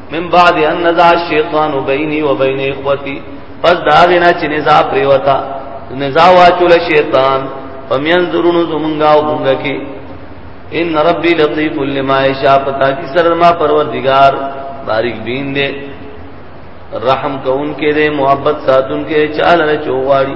من بعد ان نزع الشیطان بیني وبین اخوتي پس دا دینا چې نزا پریوتا نزا واچول شیطان پمین زرونو زمونږه او مونږ کې ان ربی لطیف لما یشاء پتا کی سر ما پروردگار باریک بین دے رحم کون کې دے محبت ساتون کې چاله چوغاړي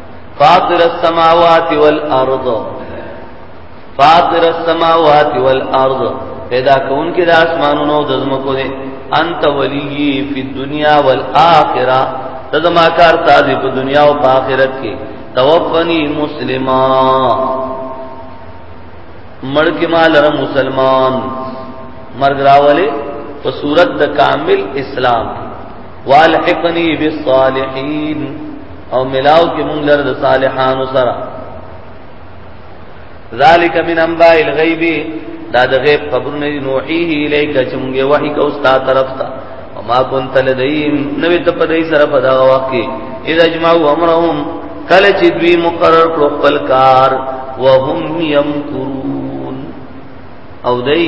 فاطر السماوات والارض فاطر السماوات والارض پیدا کون کې د اسمانونو د زمکو دي انت ولی فی الدنیا والآخرہ تزما کار تازی په دنیا او په آخرت کې توفنی مسلما مړ کې مال مسلمان مرګ راولې په صورت د کامل اسلام کې والحقنی بالصالحین او ملاو کې مونږ لر د صالحانو سره ذالک من انباء الغیب دا د غیب خبرونه نوحیه الیک چې مونږ وحی کو ستا طرف ته وما كنت لدیم نو ته په دې سره په دا وخت کې اذا اجمعوا امرهم کله چې دوی مقرر کړو خپل کار وهم یمکرون او دای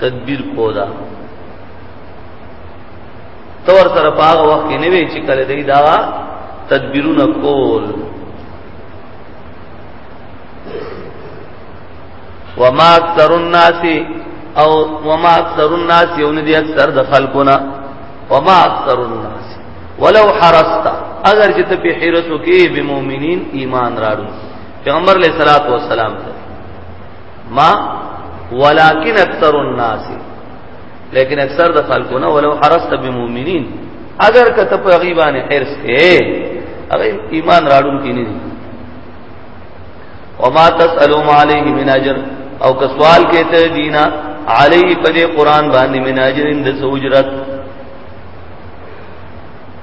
تدبیر کودا تور سره پاغه وخت کې نه وی چې کله دی دا تدبیرونه کول وما اکثر الناس او وما اکثر الناس یو ندی اکثر د خلقنا وما اکثر الناس ولو حرست اگر چې ته په حیرت وکې به مؤمنین ایمان راړو پیغمبر علیہ الصلوۃ والسلام ته ما ولکن اکثر الناس لیکن اکثر د خلکو نه ولو حرست بمؤمنین اگر کته په غیبانه حرس کې هغه ایمان راړون کې نه دي وما تسالون علیه من اجر او که سوال کې ته دینا علی په دې قران باندې من اجر د سوجرت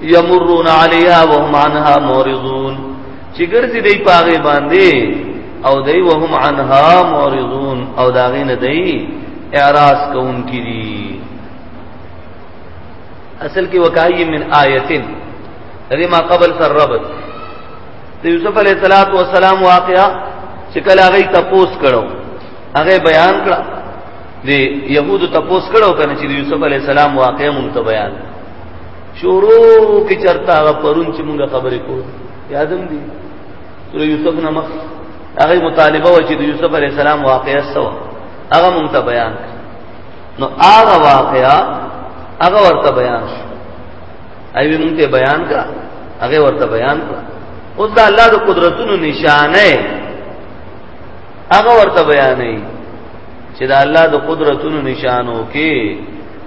یمرون علیها وهم عنها معرضون چې ګرځي دی پاغه باندې او دی وهم عنها معرضون او داغه نه دی اعراض کون کی دی اصل کې وکای من آیتن دې ما قبل سر ربط ته یوسف علیہ الصلات والسلام واقعا چې کله هغه تپوس کړو هغه بیان کړ دې يهودو تپوس کړو کنه چې یوسف علیہ السلام واقعا مونږ ته بیان کړ شروع کې چرتا هغه پرون چې موږ خبرې کو یادم دي سورې یوسف نمخ هغه مطالبه و چې د یوسف علی السلام واقعیا سو هغه مونږ ته بیان نو هغه واقعیا هغه ورته بیان شو ایوی مونږ ته بیان کا هغه ورته بیان کا اوس دا الله د قدرتونو نشانه هغه ورته بیانې چې دا الله د قدرتونو نشانو کې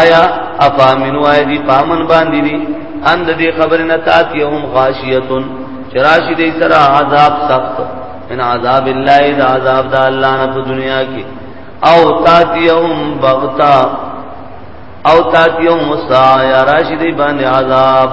آیا افامنو آیا دی پامن باندې دي ان د دې خبر نه تاتی هم غاشیتون چراشی دې سره عذاب سخت من عذاب الله اذا عذاب د الله نه په دنیا کې او تاتی هم بغتا او تاتی هم مسایا راشی دې باندې عذاب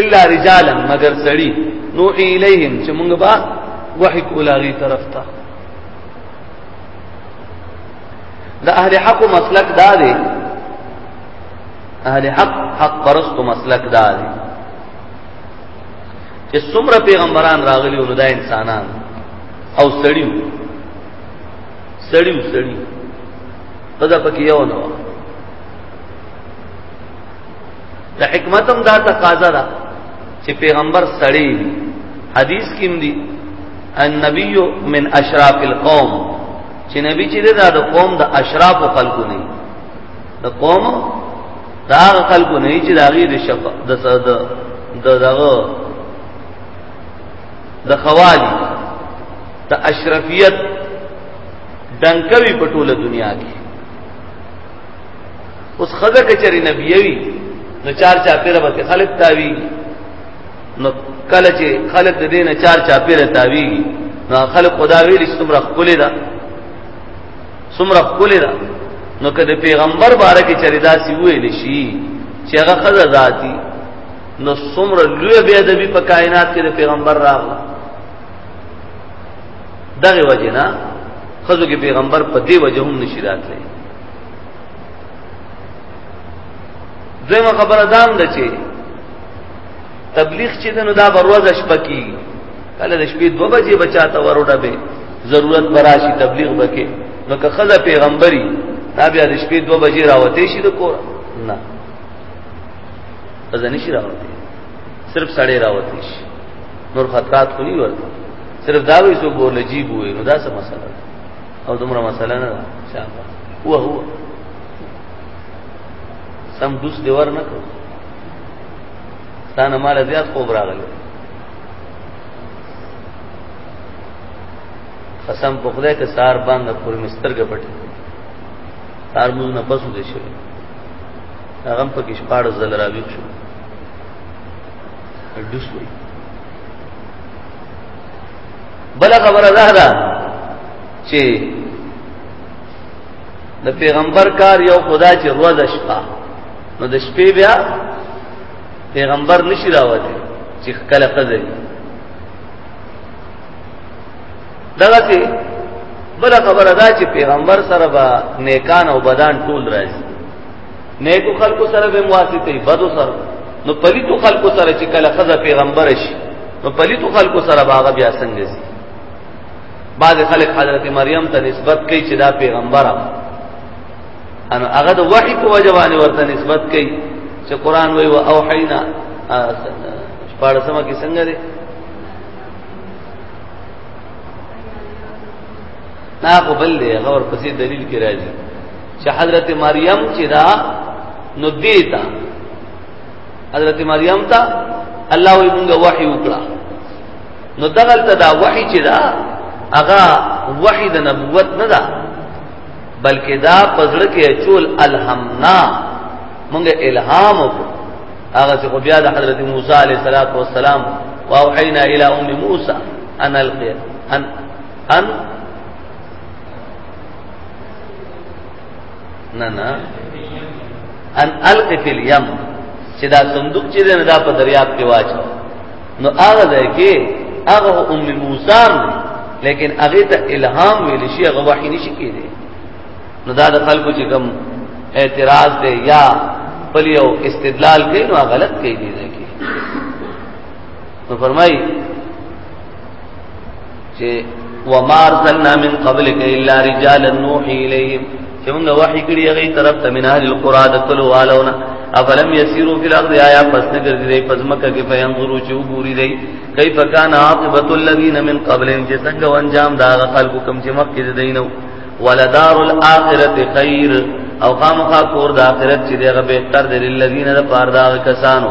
الا رجالا مگر سړي نوحي اليهم چې موږ با وحي کولاغي طرف ته د اهل حق مسلک دا دی اهل حق حق پرست مسلک دا دی چې څومره پیغمبران راغلي او دا انسانان او سړیو سړیو سړیو په دا پکې یو نه د حکمت هم دا تقاضا ده چې پیغمبر سړی حدیث کې دی النبی من اشراف القوم چې نبی چې دا د قوم د اشراف خلکو نه د قوم دا خلکو نه چې دا غي د شف د صد د دغه د خوالي د اشرفیت دنکوي په ټوله دنیا کې اوس خزه کچری نبی وی نو چار چا پیر به خلق تاوی نو کله چې خلق د دینه چار چا پیر تاوی نو خلق خدا ویل چې تمره خپل ده سمره خپل ده نو کله پیغمبر باره کې چری دا سی ویل شي چې هغه خزه ذاتی نو سمره لوی به د په کائنات کې د پیغمبر راغله دغه وجنا خزو کې پیغمبر په دې وجه هم نشی راتلی دویمه خبره دام ده چې تبلیغ چې دنو دا بروازه شپه کی کله د شپې 2 بجې بچاته وروډه به ضرورت براشي تبلیغ وکې نو که خزه پیغمبري دا بیا د شپې 2 بجې راوته شي د کور نه ځنه شي راوته صرف سړی راوتی شي نور خطرات خو نه ورته صرف دا وي سو بول جی بوې نو دا څه مسله او دومره مسله نه ده شابه هو هو سم دوس دیور نه کړو ستانه مال زیات خوب راغلی قسم په خدای کې سار باندې پر مسترګ پټ سار موږ نه پسو دي شوی هغه په کې شپاړ زل راوي شو ډوس وي بل خبره ده دا چې د پیغمبر کار یو خدا چې روز شپه نو د شپې بیا پیغمبر نشي راوځي چې کله قضې دغه چې بل خبره ده چې پیغمبر سره به نیکان او بدان ټول راځي نیکو خلکو سره به مواسطه بدو سره نو پلیتو خلکو سره چې کله خزه پیغمبر شي نو پلیتو خلکو سره باغ بیا څنګه شي بعض خلک حضرت مریم ته نسبت کوي چې دا پیغمبره ان هغه د وحی په وجه باندې ورته نسبت کوي چې قران وی او اوحینا پاړسمه کې څنګه دی نا قبل دی غور پسې دلیل کې راځي چې حضرت مریم چې دا نو دیتا حضرت مریم ته الله وي مونږه وحي وکړه نو دغلته دا وحي چې دا هغه وحي د نبوت نه ده بلکې دا پزړه کې چول الهمنا مونږه الهام وکړه هغه چې بیا د حضرت موسی عليه الصلاه والسلام واوحينا الى ام موسى ان القي ان ان نه نه ان القی فی الیم چې دا صندوق چې نه دا په دریاب کې واچو نو هغه ځای کې هغه ام موسی لیکن هغه ته الهام ویل شي هغه وحی نشي کېږي نو دا د خلکو چې کوم اعتراض دی یا پلی او استدلال کوي نو غلط کوي دي نو فرمایي چې وما ارسلنا من قبلك الا رجالا نوحي اليهم چې موږ وحي کړی هغه طرف ته من اهل القرى د کلو والونه افلم يسيروا في الارض آيا پس نه ګرځي پس مکه کې فينظروا چې وګوري دی کیف کان عاقبت الذين من قبلهم چې څنګه انجام دا خلق کوم چې مکه دې دینو ولدار الاخرته خير او خامخا کور د اخرت چې دغه بهتر دی للذین د پاره دا کسانو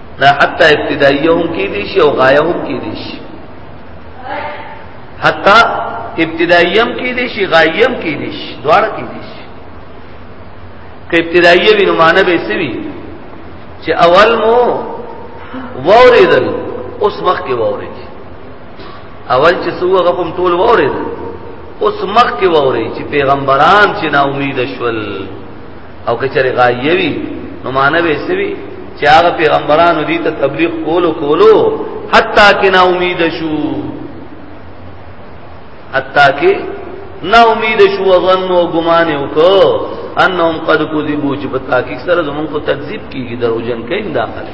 دا حتی ابتدائیه هم کی دیشی او غایه هم کی دیشی حتی ابتدائیه هم کی دیشی غایه هم کی دیشی دوارا کی دیشی که ابتدائیه بی نمانه بیسوی چه اول مو ووریدل اوس مخ کې وورید اول چې سو غفم ټول وورید اوس مخ کې وورید چې پیغمبران چې نا امید شول او کچره غایوی نو معنی به سوي چې هغه پیغمبرانو دي ته تبلیغ کولو کولو حتا کې نا امید شو حتا کې نا امید شو ظن او ګمان وکړو انهم قد کذبوا چې په تحقیق سره زمون کو تکذیب کیږي دروژن کین داخله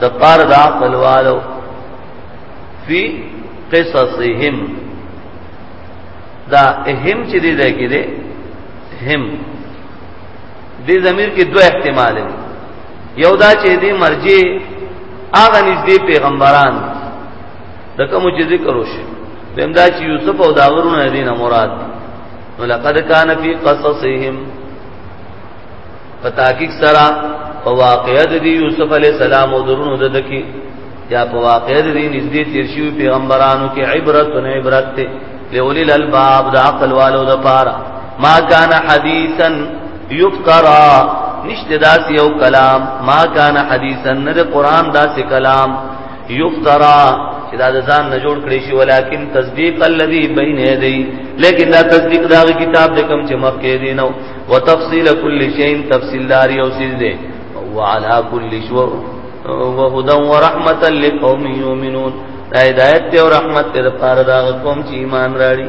د پار د عقل والو فی قصصهم دا اهم چې دې ده کې ده هم دې ضمیر کې دوه احتمال دي یو دا چې دې مرجع هغه نږدې پیغمبران دغه مو چې ذکر وشي دیم دا چې یوسف او داورونه دینه مراد ولقد کان فی قصصهم په تحقیق سره په واقعیت دی یوسف علی السلام او درونو د دکی یا په واقعیت دی نږدې تیر شوی پیغمبرانو کې عبرت نه عبرت ته لولی الالباب د عقل والو د پاره ما کان حدیثا یفترا نشته داس یو کلام ما کان حدیثا نه قرآن داس کلام یفترا چې دا د ځان نه جوړ کړی شي ولیکن تصدیق الذی بین یدی لیکن دا تصدیق دا کتاب د کوم چې مخکې دی نو وتفصيل كل شيء تفصيل دار یو سیز دے وعلى كل شيء وهدى ورحمه لقوم يؤمنون دا هدایت او رحمت تر پاره دا قوم چې ایمان راړي